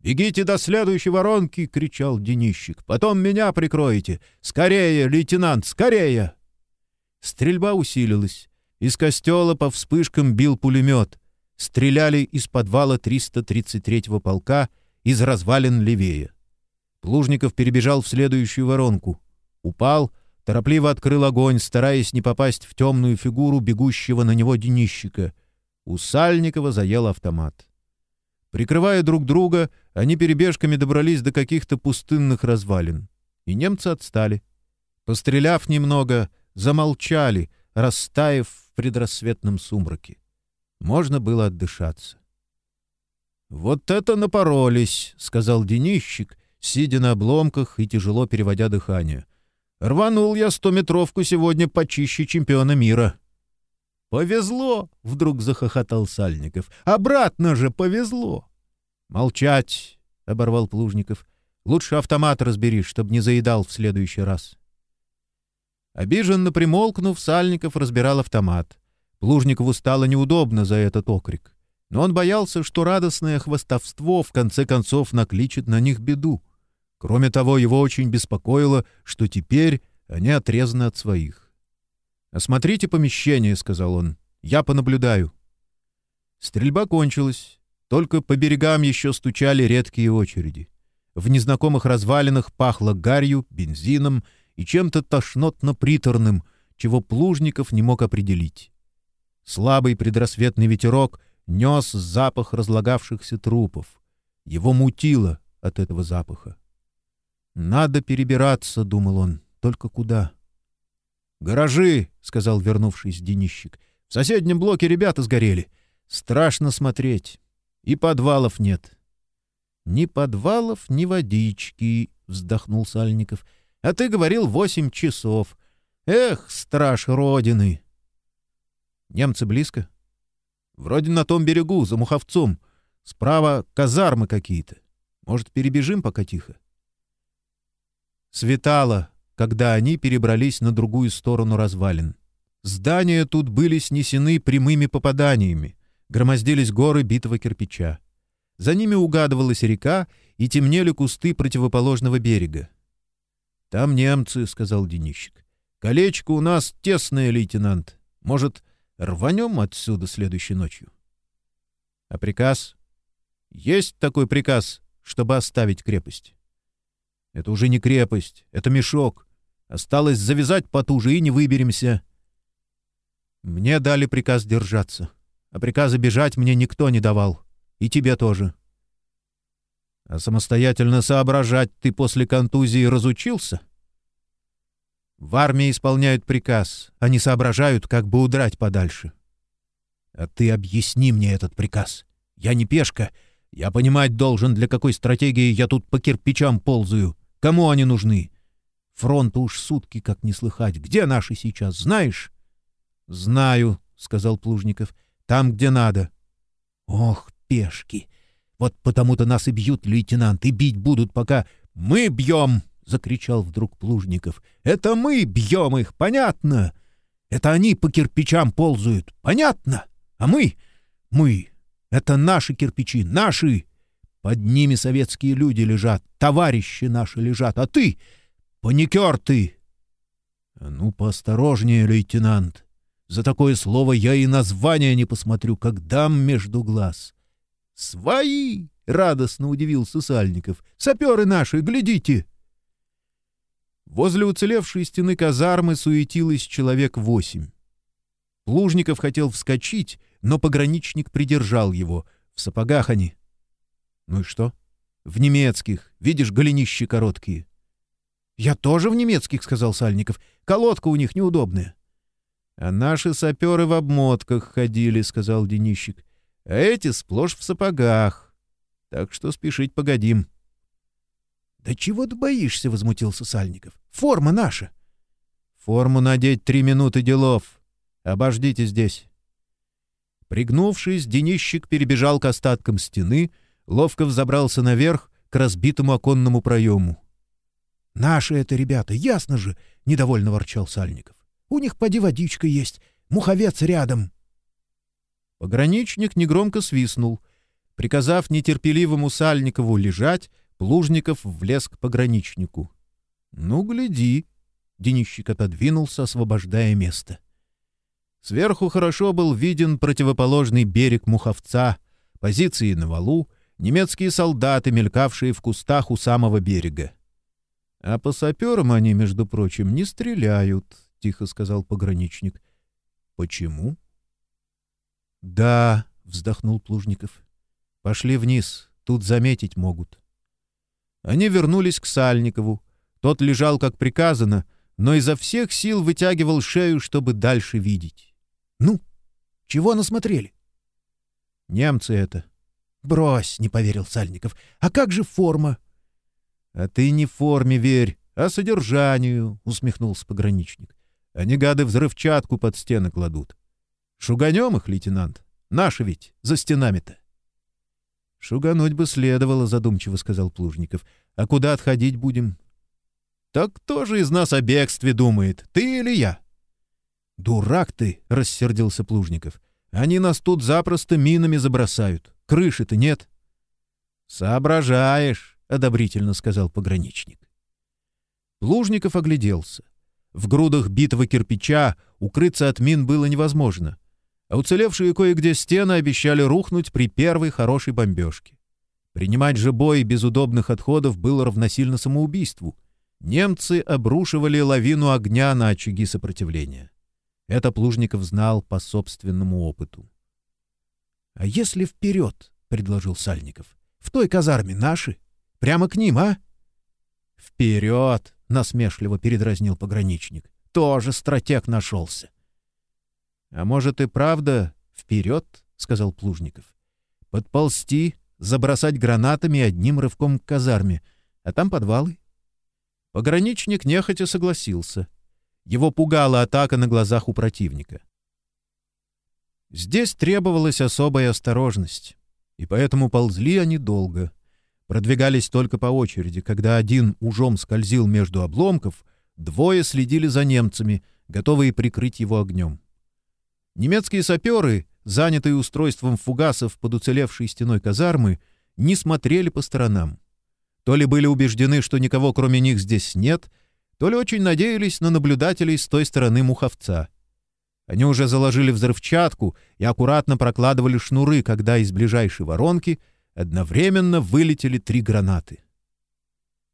«Бегите до следующей воронки!» — кричал Денищик. «Потом меня прикроете! Скорее, лейтенант, скорее!» Стрельба усилилась. Из костела по вспышкам бил пулемет стреляли из подвала 333-го полка из развалин левее. Плужников перебежал в следующую воронку. Упал, торопливо открыл огонь, стараясь не попасть в темную фигуру бегущего на него денищика. У Сальникова заел автомат. Прикрывая друг друга, они перебежками добрались до каких-то пустынных развалин. И немцы отстали. Постреляв немного, замолчали, растаяв в предрассветном сумраке. Можно было отдышаться. «Вот это напоролись!» — сказал денищик, сидя на обломках и тяжело переводя дыхание. «Рванул я стометровку сегодня почище чемпиона мира». «Повезло!» — вдруг захохотал Сальников. «Обратно же повезло!» «Молчать!» — оборвал Плужников. «Лучше автомат разбери, чтобы не заедал в следующий раз». Обиженно примолкнув, Сальников разбирал автомат. Плужникову стало неудобно за этот окрик. Но он боялся, что радостное хвостовство в конце концов накличет на них беду. Кроме того, его очень беспокоило, что теперь они отрезаны от своих. «Осмотрите помещение», — сказал он. «Я понаблюдаю». Стрельба кончилась. Только по берегам еще стучали редкие очереди. В незнакомых развалинах пахло гарью, бензином и чем-то тошнотно-приторным, чего Плужников не мог определить. Слабый предрассветный ветерок нес запах разлагавшихся трупов. Его мутило от этого запаха. «Надо перебираться», — думал он, — «только куда?» «Гаражи», — сказал вернувшись денищик. «В соседнем блоке ребята сгорели. Страшно смотреть. И подвалов нет». «Ни подвалов, ни водички», — вздохнул Сальников. «А ты говорил восемь часов. Эх, страж Родины!» Немцы близко? Вроде на том берегу, за Муховцом. Справа казармы какие-то. Может, перебежим пока тихо? Светало, когда они перебрались на другую сторону развалин. Здания тут были снесены прямыми попаданиями. Громоздились горы битого кирпича. За ними угадывалась река, и темнели кусты противоположного берега. — Там немцы, — сказал Денищик. — Колечко у нас тесное, лейтенант. Может, Рванем отсюда следующей ночью. А приказ? Есть такой приказ, чтобы оставить крепость. Это уже не крепость, это мешок. Осталось завязать потуже и не выберемся. Мне дали приказ держаться, а приказа бежать мне никто не давал. И тебе тоже. А самостоятельно соображать ты после контузии разучился? В армии исполняют приказ, они соображают, как бы удрать подальше. А ты объясни мне этот приказ. Я не пешка. Я понимать должен, для какой стратегии я тут по кирпичам ползаю. Кому они нужны? Фронта уж сутки как не слыхать. Где наши сейчас, знаешь? — Знаю, — сказал Плужников. — Там, где надо. — Ох, пешки! Вот потому-то нас и бьют, лейтенант, и бить будут, пока... — Мы бьем! — закричал вдруг Плужников. — Это мы бьем их, понятно? Это они по кирпичам ползают, понятно? А мы... мы... Это наши кирпичи, наши! Под ними советские люди лежат, товарищи наши лежат, а ты — паникер ты! — Ну, поосторожнее, лейтенант. За такое слово я и название не посмотрю, как дам между глаз. — Свои! — радостно удивился Сальников. — Саперы наши, глядите! Возле уцелевшей стены казармы суетилось человек восемь. Плужников хотел вскочить, но пограничник придержал его. В сапогах они. — Ну и что? — В немецких. Видишь, голенищи короткие. — Я тоже в немецких, — сказал Сальников. — Колодка у них неудобная. — А наши саперы в обмотках ходили, — сказал Денищик. — А эти сплошь в сапогах. Так что спешить погодим. — Да чего ты боишься? — возмутился Сальников. — Форма наша. — Форму надеть три минуты делов. Обождите здесь. Пригнувшись, Денищик перебежал к остаткам стены, ловко взобрался наверх к разбитому оконному проему. — Наши это ребята, ясно же! — недовольно ворчал Сальников. У них поди водичка есть, муховец рядом. Пограничник негромко свистнул. Приказав нетерпеливому Сальникову лежать, Плужников влез к пограничнику. — Ну, гляди! — Денищик отодвинулся, освобождая место. Сверху хорошо был виден противоположный берег Муховца, позиции на валу, немецкие солдаты, мелькавшие в кустах у самого берега. А по саперам они, между прочим, не стреляют, — тихо сказал пограничник. — Почему? — Да, — вздохнул Плужников. — Пошли вниз, тут заметить могут. Они вернулись к Сальникову. Тот лежал, как приказано, но изо всех сил вытягивал шею, чтобы дальше видеть. — Ну, чего насмотрели? — Немцы это. — Брось, — не поверил Сальников. — А как же форма? — А ты не форме верь, а содержанию, — усмехнулся пограничник. Они, гады, взрывчатку под стены кладут. Шуганем их, лейтенант. Наши ведь, за стенами-то. — Шугануть бы следовало, — задумчиво сказал Плужников. — А куда отходить будем? — Так кто же из нас о бегстве думает, ты или я? — Дурак ты, — рассердился Плужников. — Они нас тут запросто минами забросают. Крыши-то нет. — Соображаешь, — одобрительно сказал пограничник. Плужников огляделся. — в грудах битого кирпича укрыться от мин было невозможно, а уцелевшие кое-где стены обещали рухнуть при первой хорошей бомбежке. Принимать же бой без удобных отходов было равносильно самоубийству. Немцы обрушивали лавину огня на очаги сопротивления. Это Плужников знал по собственному опыту. — А если вперед, — предложил Сальников, — в той казарме наши? Прямо к ним, а? — Вперед! — насмешливо передразнил пограничник. «Тоже стратег нашелся». «А может и правда вперед?» — сказал Плужников. «Подползти, забросать гранатами одним рывком к казарме, а там подвалы». Пограничник нехотя согласился. Его пугала атака на глазах у противника. Здесь требовалась особая осторожность, и поэтому ползли они долго — продвигались только по очереди. Когда один ужом скользил между обломков, двое следили за немцами, готовые прикрыть его огнем. Немецкие саперы, занятые устройством фугасов под уцелевшей стеной казармы, не смотрели по сторонам. То ли были убеждены, что никого кроме них здесь нет, то ли очень надеялись на наблюдателей с той стороны Муховца. Они уже заложили взрывчатку и аккуратно прокладывали шнуры, когда из ближайшей воронки — одновременно вылетели три гранаты.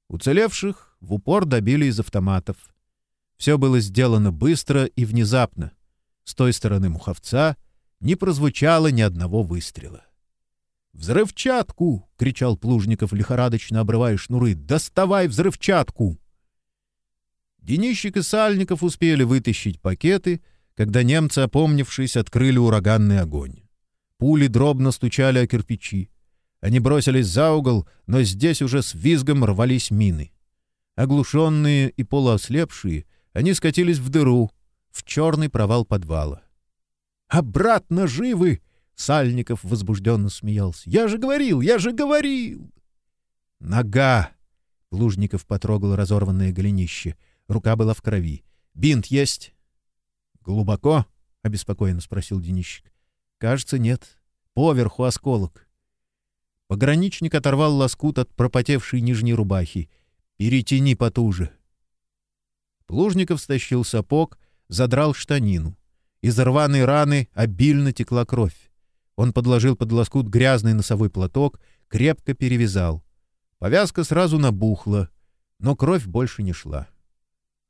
Уцелевших в упор добили из автоматов. Все было сделано быстро и внезапно. С той стороны Муховца не прозвучало ни одного выстрела. «Взрывчатку!» — кричал Плужников, лихорадочно обрывая шнуры. «Доставай взрывчатку!» Денищик и Сальников успели вытащить пакеты, когда немцы, опомнившись, открыли ураганный огонь. Пули дробно стучали о кирпичи. Они бросились за угол, но здесь уже с визгом рвались мины. Оглушенные и полуослепшие, они скатились в дыру, в черный провал подвала. «Обратно живы!» — Сальников возбужденно смеялся. «Я же говорил! Я же говорил!» «Нога!» — Плужников потрогал разорванное голенище. Рука была в крови. «Бинт есть?» «Глубоко?» — обеспокоенно спросил Денищик. «Кажется, нет. Поверху осколок». Пограничник оторвал лоскут от пропотевшей нижней рубахи. «Перетяни потуже». Плужников стащил сапог, задрал штанину. Из рваной раны обильно текла кровь. Он подложил под лоскут грязный носовой платок, крепко перевязал. Повязка сразу набухла, но кровь больше не шла.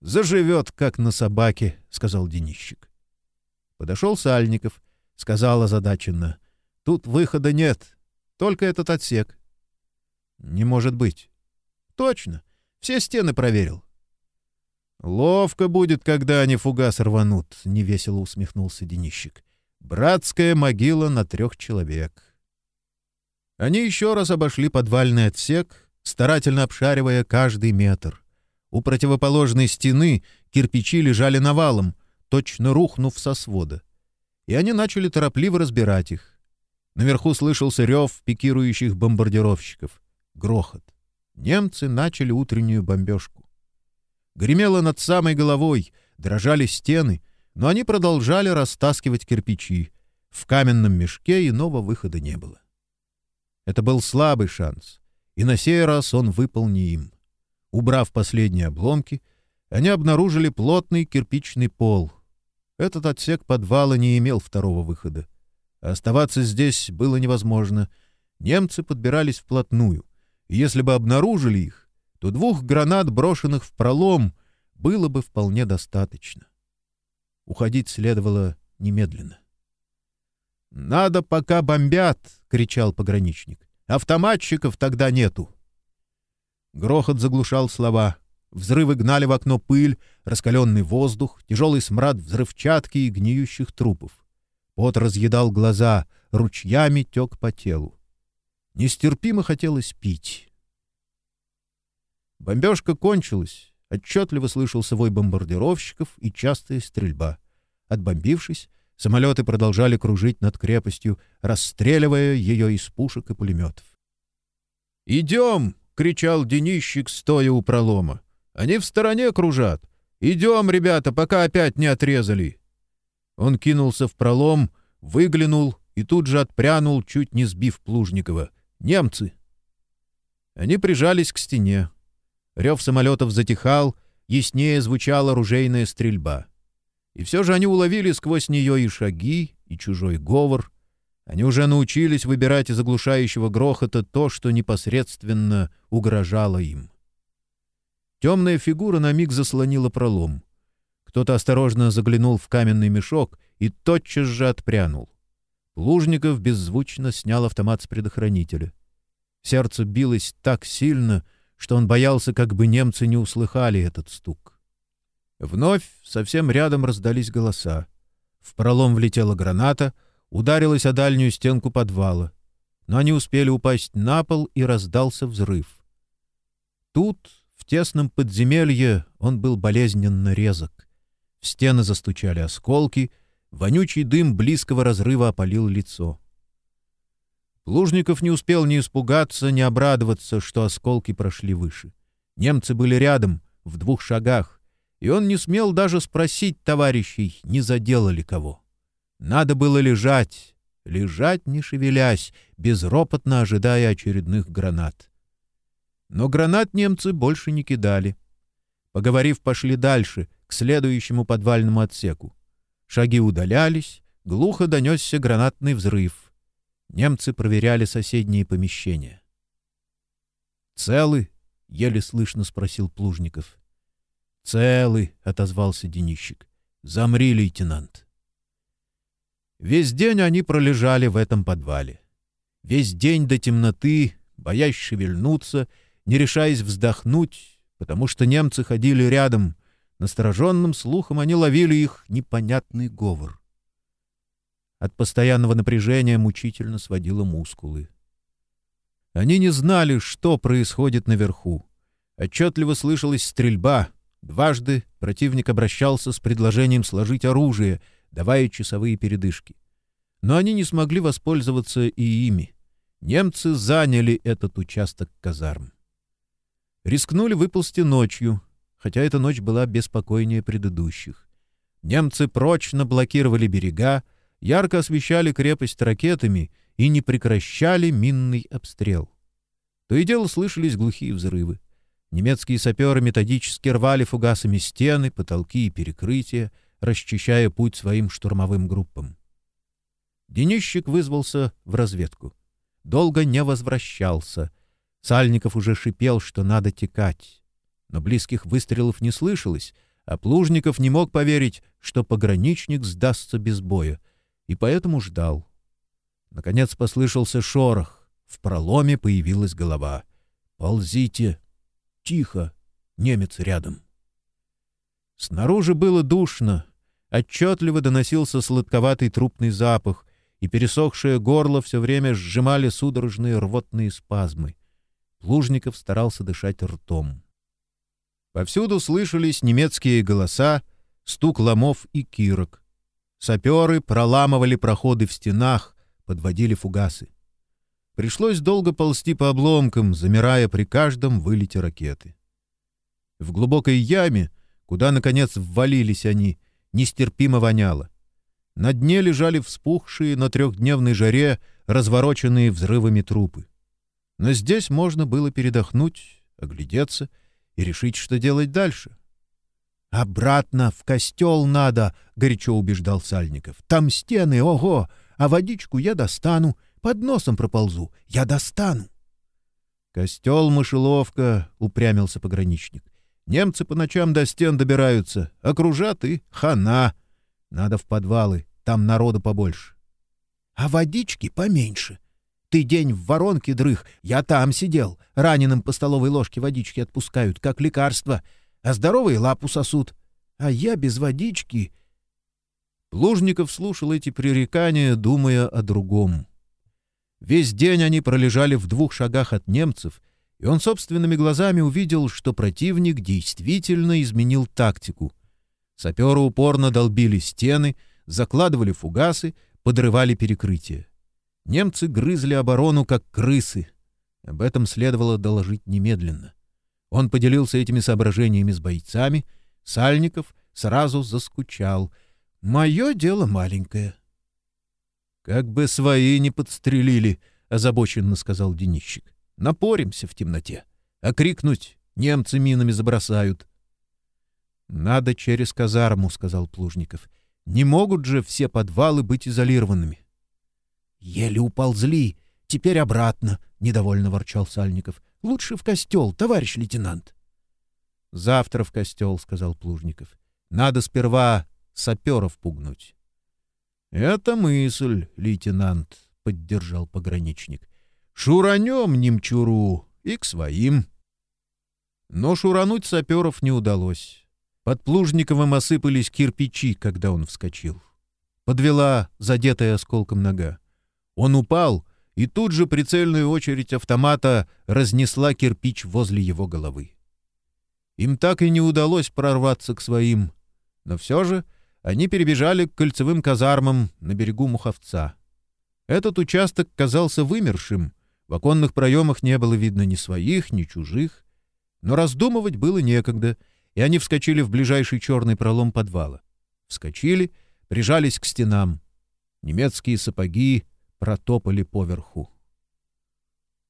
«Заживет, как на собаке», — сказал Денищик. Подошел Сальников, сказал озадаченно. «Тут выхода нет, только этот отсек». «Не может быть». «Точно, все стены проверил». «Ловко будет, когда они фугас рванут», — невесело усмехнулся Денищик. «Братская могила на трех человек». Они еще раз обошли подвальный отсек, старательно обшаривая каждый метр. У противоположной стены кирпичи лежали навалом, точно рухнув со свода. И они начали торопливо разбирать их. Наверху слышался рев пикирующих бомбардировщиков. Грохот. Немцы начали утреннюю бомбежку. Гремело над самой головой, дрожали стены, но они продолжали растаскивать кирпичи. В каменном мешке иного выхода не было. Это был слабый шанс, и на сей раз он выпал не им. Убрав последние обломки, они обнаружили плотный кирпичный пол. Этот отсек подвала не имел второго выхода. Оставаться здесь было невозможно. Немцы подбирались вплотную, и если бы обнаружили их, то двух гранат, брошенных в пролом, было бы вполне достаточно. Уходить следовало немедленно. «Надо, пока бомбят!» — кричал пограничник. «Автоматчиков тогда нету!» Грохот заглушал слова. Взрывы гнали в окно пыль, раскаленный воздух, тяжелый смрад взрывчатки и гниющих трупов. Пот разъедал глаза, ручьями тек по телу. Нестерпимо хотелось пить. Бомбежка кончилась. Отчетливо слышался вой бомбардировщиков и частая стрельба. Отбомбившись, самолеты продолжали кружить над крепостью, расстреливая ее из пушек и пулеметов. «Идем!» — кричал Денищик, стоя у пролома. «Они в стороне кружат! Идем, ребята, пока опять не отрезали!» Он кинулся в пролом, выглянул и тут же отпрянул, чуть не сбив Плужникова. «Немцы!» Они прижались к стене. Рев самолетов затихал, яснее звучала ружейная стрельба. И все же они уловили сквозь нее и шаги, и чужой говор, они уже научились выбирать из оглушающего грохота то, что непосредственно угрожало им. Темная фигура на миг заслонила пролом. Кто-то осторожно заглянул в каменный мешок и тотчас же отпрянул. Плужников беззвучно снял автомат с предохранителя. Сердце билось так сильно, что он боялся, как бы немцы не услыхали этот стук. Вновь совсем рядом раздались голоса. В пролом влетела граната — ударилась о дальнюю стенку подвала, но они успели упасть на пол, и раздался взрыв. Тут, в тесном подземелье, он был болезненно резок. В стены застучали осколки, вонючий дым близкого разрыва опалил лицо. Плужников не успел ни испугаться, ни обрадоваться, что осколки прошли выше. Немцы были рядом, в двух шагах, и он не смел даже спросить товарищей, не заделали кого. Надо было лежать, лежать, не шевелясь, безропотно ожидая очередных гранат. Но гранат немцы больше не кидали. Поговорив, пошли дальше, к следующему подвальному отсеку. Шаги удалялись, глухо донесся гранатный взрыв. Немцы проверяли соседние помещения. «Целы?» — еле слышно спросил Плужников. «Целы», — отозвался Денищик. «Замри, лейтенант». Весь день они пролежали в этом подвале. Весь день до темноты, боясь шевельнуться, не решаясь вздохнуть, потому что немцы ходили рядом. Настороженным слухом они ловили их непонятный говор. От постоянного напряжения мучительно сводило мускулы. Они не знали, что происходит наверху. Отчетливо слышалась стрельба. Дважды противник обращался с предложением сложить оружие, давая часовые передышки. Но они не смогли воспользоваться и ими. Немцы заняли этот участок казарм. Рискнули выползти ночью, хотя эта ночь была беспокойнее предыдущих. Немцы прочно блокировали берега, ярко освещали крепость ракетами и не прекращали минный обстрел. То и дело слышались глухие взрывы. Немецкие саперы методически рвали фугасами стены, потолки и перекрытия, расчищая путь своим штурмовым группам. Денищик вызвался в разведку. Долго не возвращался. Сальников уже шипел, что надо текать. Но близких выстрелов не слышалось, а Плужников не мог поверить, что пограничник сдастся без боя — и поэтому ждал. Наконец послышался шорох. В проломе появилась голова. «Ползите! Тихо! Немец рядом!» Снаружи было душно. Отчетливо доносился сладковатый трупный запах, и пересохшее горло все время сжимали судорожные рвотные спазмы. Плужников старался дышать ртом. Повсюду слышались немецкие голоса, стук ломов и кирок. Саперы проламывали проходы в стенах, подводили фугасы. Пришлось долго ползти по обломкам, замирая при каждом вылете ракеты. В глубокой яме, куда, наконец, ввалились они, нестерпимо воняло. На дне лежали вспухшие на трехдневной жаре, развороченные взрывами трупы. Но здесь можно было передохнуть, оглядеться и решить, что делать дальше. «Обратно в костел надо!» — горячо убеждал Сальников. «Там стены, ого! А водичку я достану, под носом проползу, я достану!» «Костел, мышеловка!» — упрямился пограничник. «Немцы по ночам до стен добираются, окружат и хана! Надо в подвалы, там народу побольше». «А водички поменьше. Ты день в воронке дрых, я там сидел. Раненым по столовой ложке водички отпускают, как лекарство а здоровые лапу сосут. А я без водички...» Плужников слушал эти пререкания, думая о другом. Весь день они пролежали в двух шагах от немцев, и он собственными глазами увидел, что противник действительно изменил тактику. Саперы упорно долбили стены, закладывали фугасы, подрывали перекрытия. Немцы грызли оборону, как крысы. Об этом следовало доложить немедленно. Он поделился этими соображениями с бойцами. Сальников сразу заскучал. «Мое дело маленькое». «Как бы свои не подстрелили», — озабоченно сказал Денищик. «Напоримся в темноте. А крикнуть немцы минами забросают». «Надо через казарму», — сказал Плужников. «Не могут же все подвалы быть изолированными». «Еле уползли. Теперь обратно», — недовольно ворчал Сальников. Лучше в костел, товарищ лейтенант. — Завтра в костел, — сказал Плужников. — Надо сперва саперов пугнуть. — Это мысль, лейтенант, — поддержал пограничник. — Шуранем немчуру и к своим. Но шурануть саперов не удалось. Под Плужниковым осыпались кирпичи, когда он вскочил. Подвела задетая осколком нога. Он упал — и тут же прицельную очередь автомата разнесла кирпич возле его головы. Им так и не удалось прорваться к своим, но все же они перебежали к кольцевым казармам на берегу Муховца. Этот участок казался вымершим, в оконных проемах не было видно ни своих, ни чужих, но раздумывать было некогда, и они вскочили в ближайший черный пролом подвала. Вскочили, прижались к стенам. Немецкие сапоги протопали поверху.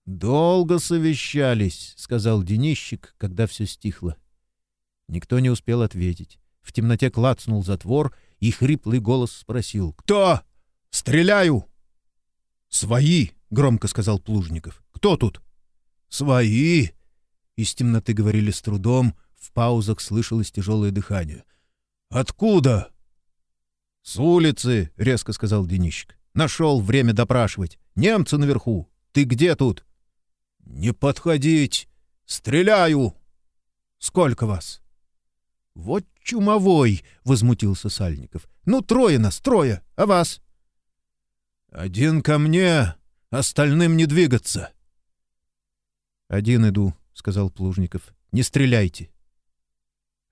«Долго совещались», — сказал Денищик, когда все стихло. Никто не успел ответить. В темноте клацнул затвор, и хриплый голос спросил. «Кто? Стреляю!» «Свои!» — громко сказал Плужников. «Кто тут?» «Свои!» Из темноты говорили с трудом, в паузах слышалось тяжелое дыхание. «Откуда?» «С улицы!» — резко сказал Денищик. «Нашел время допрашивать. Немцы наверху. Ты где тут?» «Не подходить! Стреляю!» «Сколько вас?» «Вот чумовой!» — возмутился Сальников. «Ну, трое нас, трое! А вас?» «Один ко мне, остальным не двигаться!» «Один иду», — сказал Плужников. «Не стреляйте».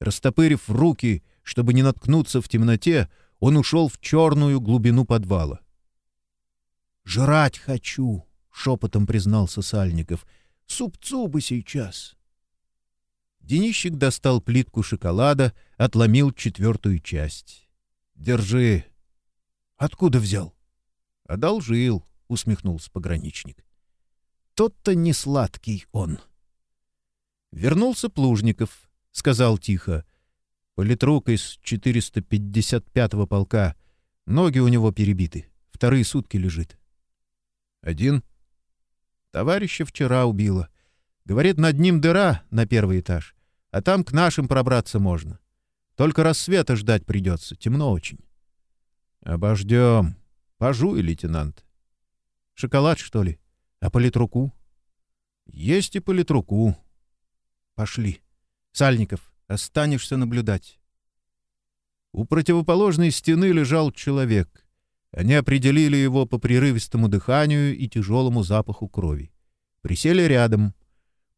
Растопырив руки, чтобы не наткнуться в темноте, он ушел в черную глубину подвала. «Жрать хочу!» — шепотом признался Сальников. «Супцу бы сейчас!» Денищик достал плитку шоколада, отломил четвертую часть. «Держи». «Откуда взял?» «Одолжил», — усмехнулся пограничник. «Тот-то не сладкий он». Вернулся Плужников, сказал тихо. Политрук из 455-го полка. Ноги у него перебиты. Вторые сутки лежит. «Один?» «Товарища вчера убило. Говорит, над ним дыра на первый этаж, а там к нашим пробраться можно. Только рассвета ждать придется, темно очень». «Обождем. Пожуй, лейтенант». «Шоколад, что ли? А политруку?» «Есть и политруку». «Пошли. Сальников, останешься наблюдать». У противоположной стены лежал человек. Они определили его по прерывистому дыханию и тяжелому запаху крови. Присели рядом.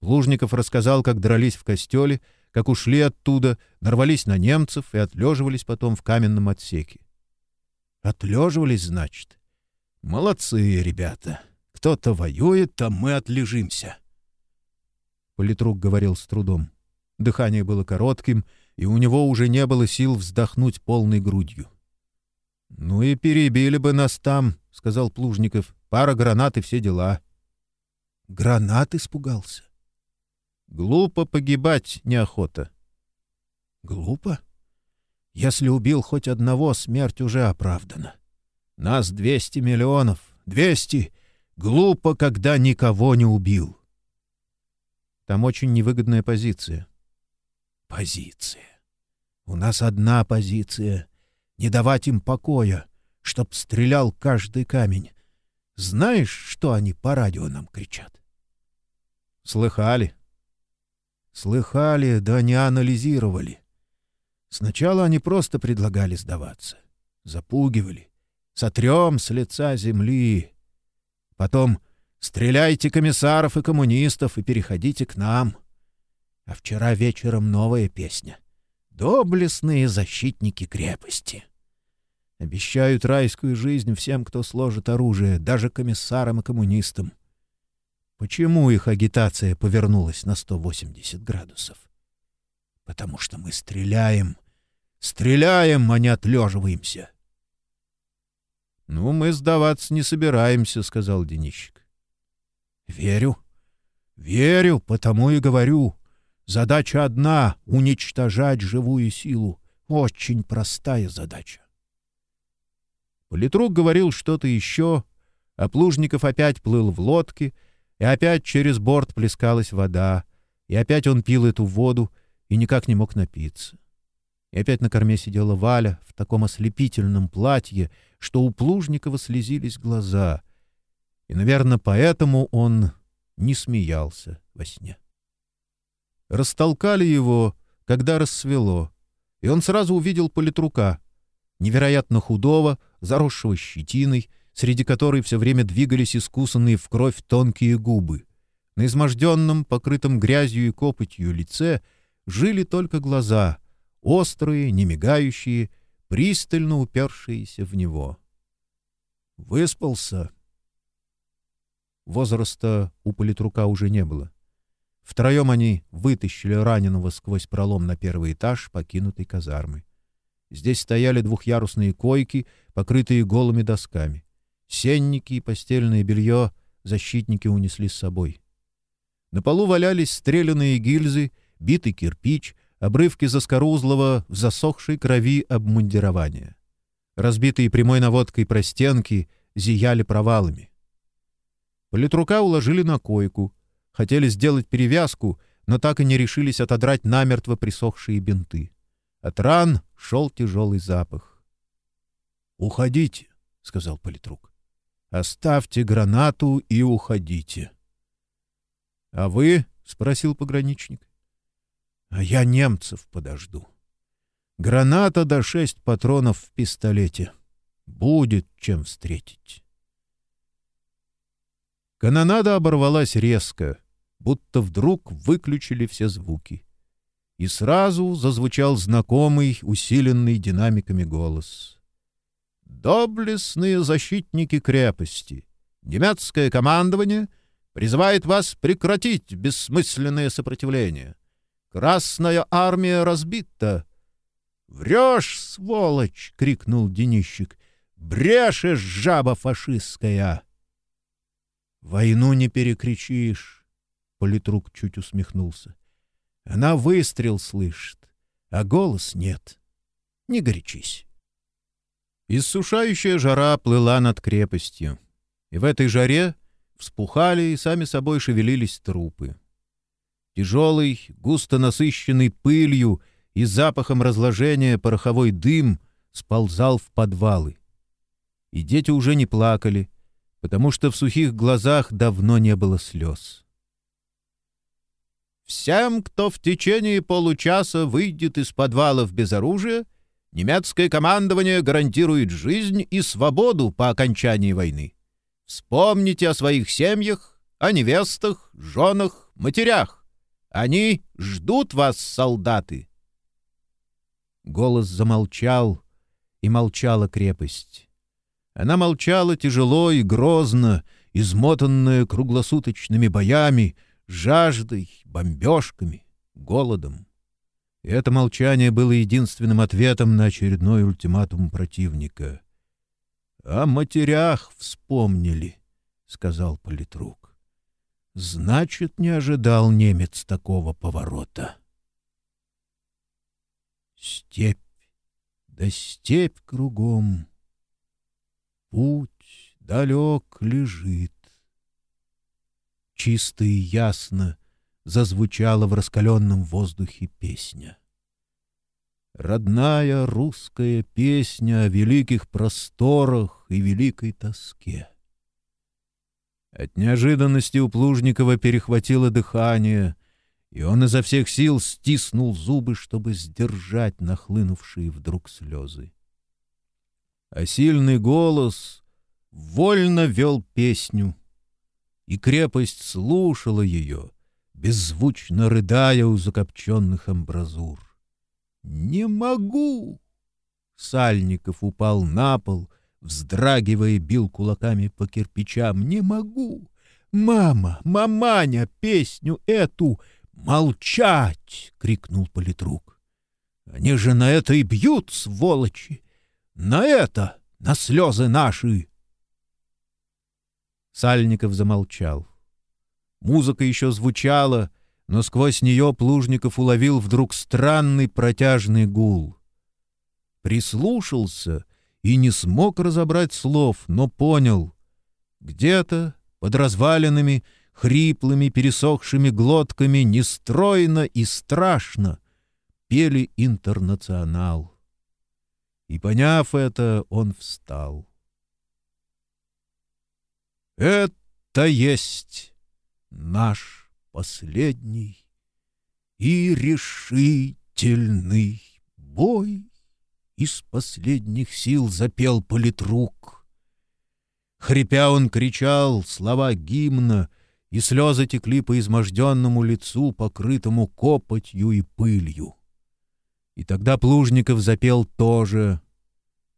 Плужников рассказал, как дрались в костеле, как ушли оттуда, нарвались на немцев и отлеживались потом в каменном отсеке. Отлеживались, значит? Молодцы, ребята. Кто-то воюет, а мы отлежимся. Политрук говорил с трудом. Дыхание было коротким, и у него уже не было сил вздохнуть полной грудью. — Ну и перебили бы нас там, — сказал Плужников. — Пара гранат и все дела. — Гранат испугался. Глупо погибать неохота. — Глупо? Если убил хоть одного, смерть уже оправдана. Нас двести миллионов. Двести! Глупо, когда никого не убил. Там очень невыгодная позиция. Позиция. У нас одна позиция — не давать им покоя, чтоб стрелял каждый камень. Знаешь, что они по радио нам кричат? Слыхали. Слыхали, да не анализировали. Сначала они просто предлагали сдаваться. Запугивали. Сотрем с лица земли. Потом стреляйте комиссаров и коммунистов и переходите к нам. А вчера вечером новая песня. Доблестные защитники крепости. Обещают райскую жизнь всем, кто сложит оружие, даже комиссарам и коммунистам. Почему их агитация повернулась на 180 градусов? Потому что мы стреляем. Стреляем, а не отлеживаемся. — Ну, мы сдаваться не собираемся, — сказал Денищик. — Верю. Верю, потому и говорю. Задача одна — уничтожать живую силу. Очень простая задача. Политрук говорил что-то еще, а Плужников опять плыл в лодке — и опять через борт плескалась вода, и опять он пил эту воду и никак не мог напиться. И опять на корме сидела Валя в таком ослепительном платье, что у Плужникова слезились глаза. И, наверное, поэтому он не смеялся во сне. Растолкали его, когда рассвело, и он сразу увидел политрука, невероятно худого, заросшего щетиной, среди которой все время двигались искусанные в кровь тонкие губы. На изможденном, покрытом грязью и копотью лице жили только глаза, острые, немигающие, пристально упершиеся в него. «Выспался?» Возраста у политрука уже не было. Втроем они вытащили раненого сквозь пролом на первый этаж покинутой казармы. Здесь стояли двухъярусные койки, покрытые голыми досками. Сенники и постельное белье защитники унесли с собой. На полу валялись стреляные гильзы, битый кирпич, обрывки заскорузлого в засохшей крови обмундирования. Разбитые прямой наводкой простенки зияли провалами. Политрука уложили на койку. Хотели сделать перевязку, но так и не решились отодрать намертво присохшие бинты. От ран шел тяжелый запах. «Уходите», — сказал политрук. «Оставьте гранату и уходите». «А вы?» — спросил пограничник. «А я немцев подожду. Граната до шесть патронов в пистолете. Будет чем встретить». Канонада оборвалась резко, будто вдруг выключили все звуки. И сразу зазвучал знакомый, усиленный динамиками голос. «Доблестные защитники крепости! Немецкое командование призывает вас прекратить бессмысленное сопротивление. Красная армия разбита!» «Врешь, сволочь!» — крикнул Денищик. «Брешешь, жаба фашистская!» «Войну не перекричишь!» — политрук чуть усмехнулся. «Она выстрел слышит, а голос нет. Не горячись!» Иссушающая жара плыла над крепостью, и в этой жаре вспухали и сами собой шевелились трупы. Тяжелый, густо насыщенный пылью и запахом разложения пороховой дым сползал в подвалы. И дети уже не плакали, потому что в сухих глазах давно не было слез. «Всем, кто в течение получаса выйдет из подвалов без оружия, немецкое командование гарантирует жизнь и свободу по окончании войны. Вспомните о своих семьях, о невестах, женах, матерях. Они ждут вас, солдаты!» Голос замолчал, и молчала крепость. Она молчала тяжело и грозно, измотанная круглосуточными боями, жаждой, бомбежками, голодом. И это молчание было единственным ответом на очередной ультиматум противника. — О матерях вспомнили, — сказал политрук. — Значит, не ожидал немец такого поворота. Степь, да степь кругом — Путь далек лежит. Чисто и ясно зазвучала в раскаленном воздухе песня. Родная русская песня о великих просторах и великой тоске. От неожиданности у Плужникова перехватило дыхание, и он изо всех сил стиснул зубы, чтобы сдержать нахлынувшие вдруг слезы а сильный голос вольно вел песню, и крепость слушала ее, беззвучно рыдая у закопченных амбразур. «Не могу!» Сальников упал на пол, вздрагивая, бил кулаками по кирпичам. «Не могу! Мама, маманя, песню эту молчать!» — крикнул политрук. «Они же на это и бьют, сволочи! На это, на слезы наши!» Сальников замолчал. Музыка еще звучала, но сквозь нее Плужников уловил вдруг странный протяжный гул. Прислушался и не смог разобрать слов, но понял. Где-то под развалинами, хриплыми пересохшими глотками, нестройно и страшно пели интернационал. И, поняв это, он встал. Это есть наш последний и решительный бой. Из последних сил запел политрук. Хрипя он кричал слова гимна, и слезы текли по изможденному лицу, покрытому копотью и пылью. И тогда Плужников запел тоже,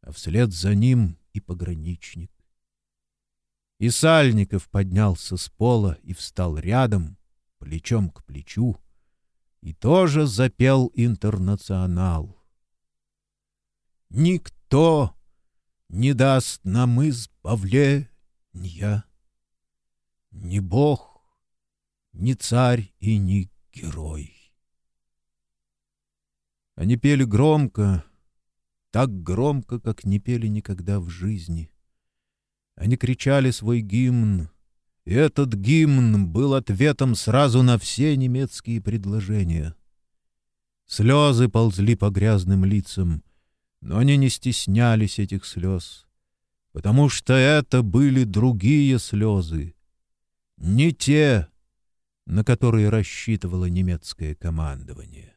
а вслед за ним и пограничник. И Сальников поднялся с пола и встал рядом, плечом к плечу, и тоже запел интернационал. Никто не даст нам избавления, ни бог, ни царь и ни герой. Они пели громко, так громко, как не пели никогда в жизни. Они кричали свой гимн, этот гимн был ответом сразу на все немецкие предложения. Слезы ползли по грязным лицам, но они не стеснялись этих слез, потому что это были другие слезы, не те, на которые рассчитывало немецкое командование.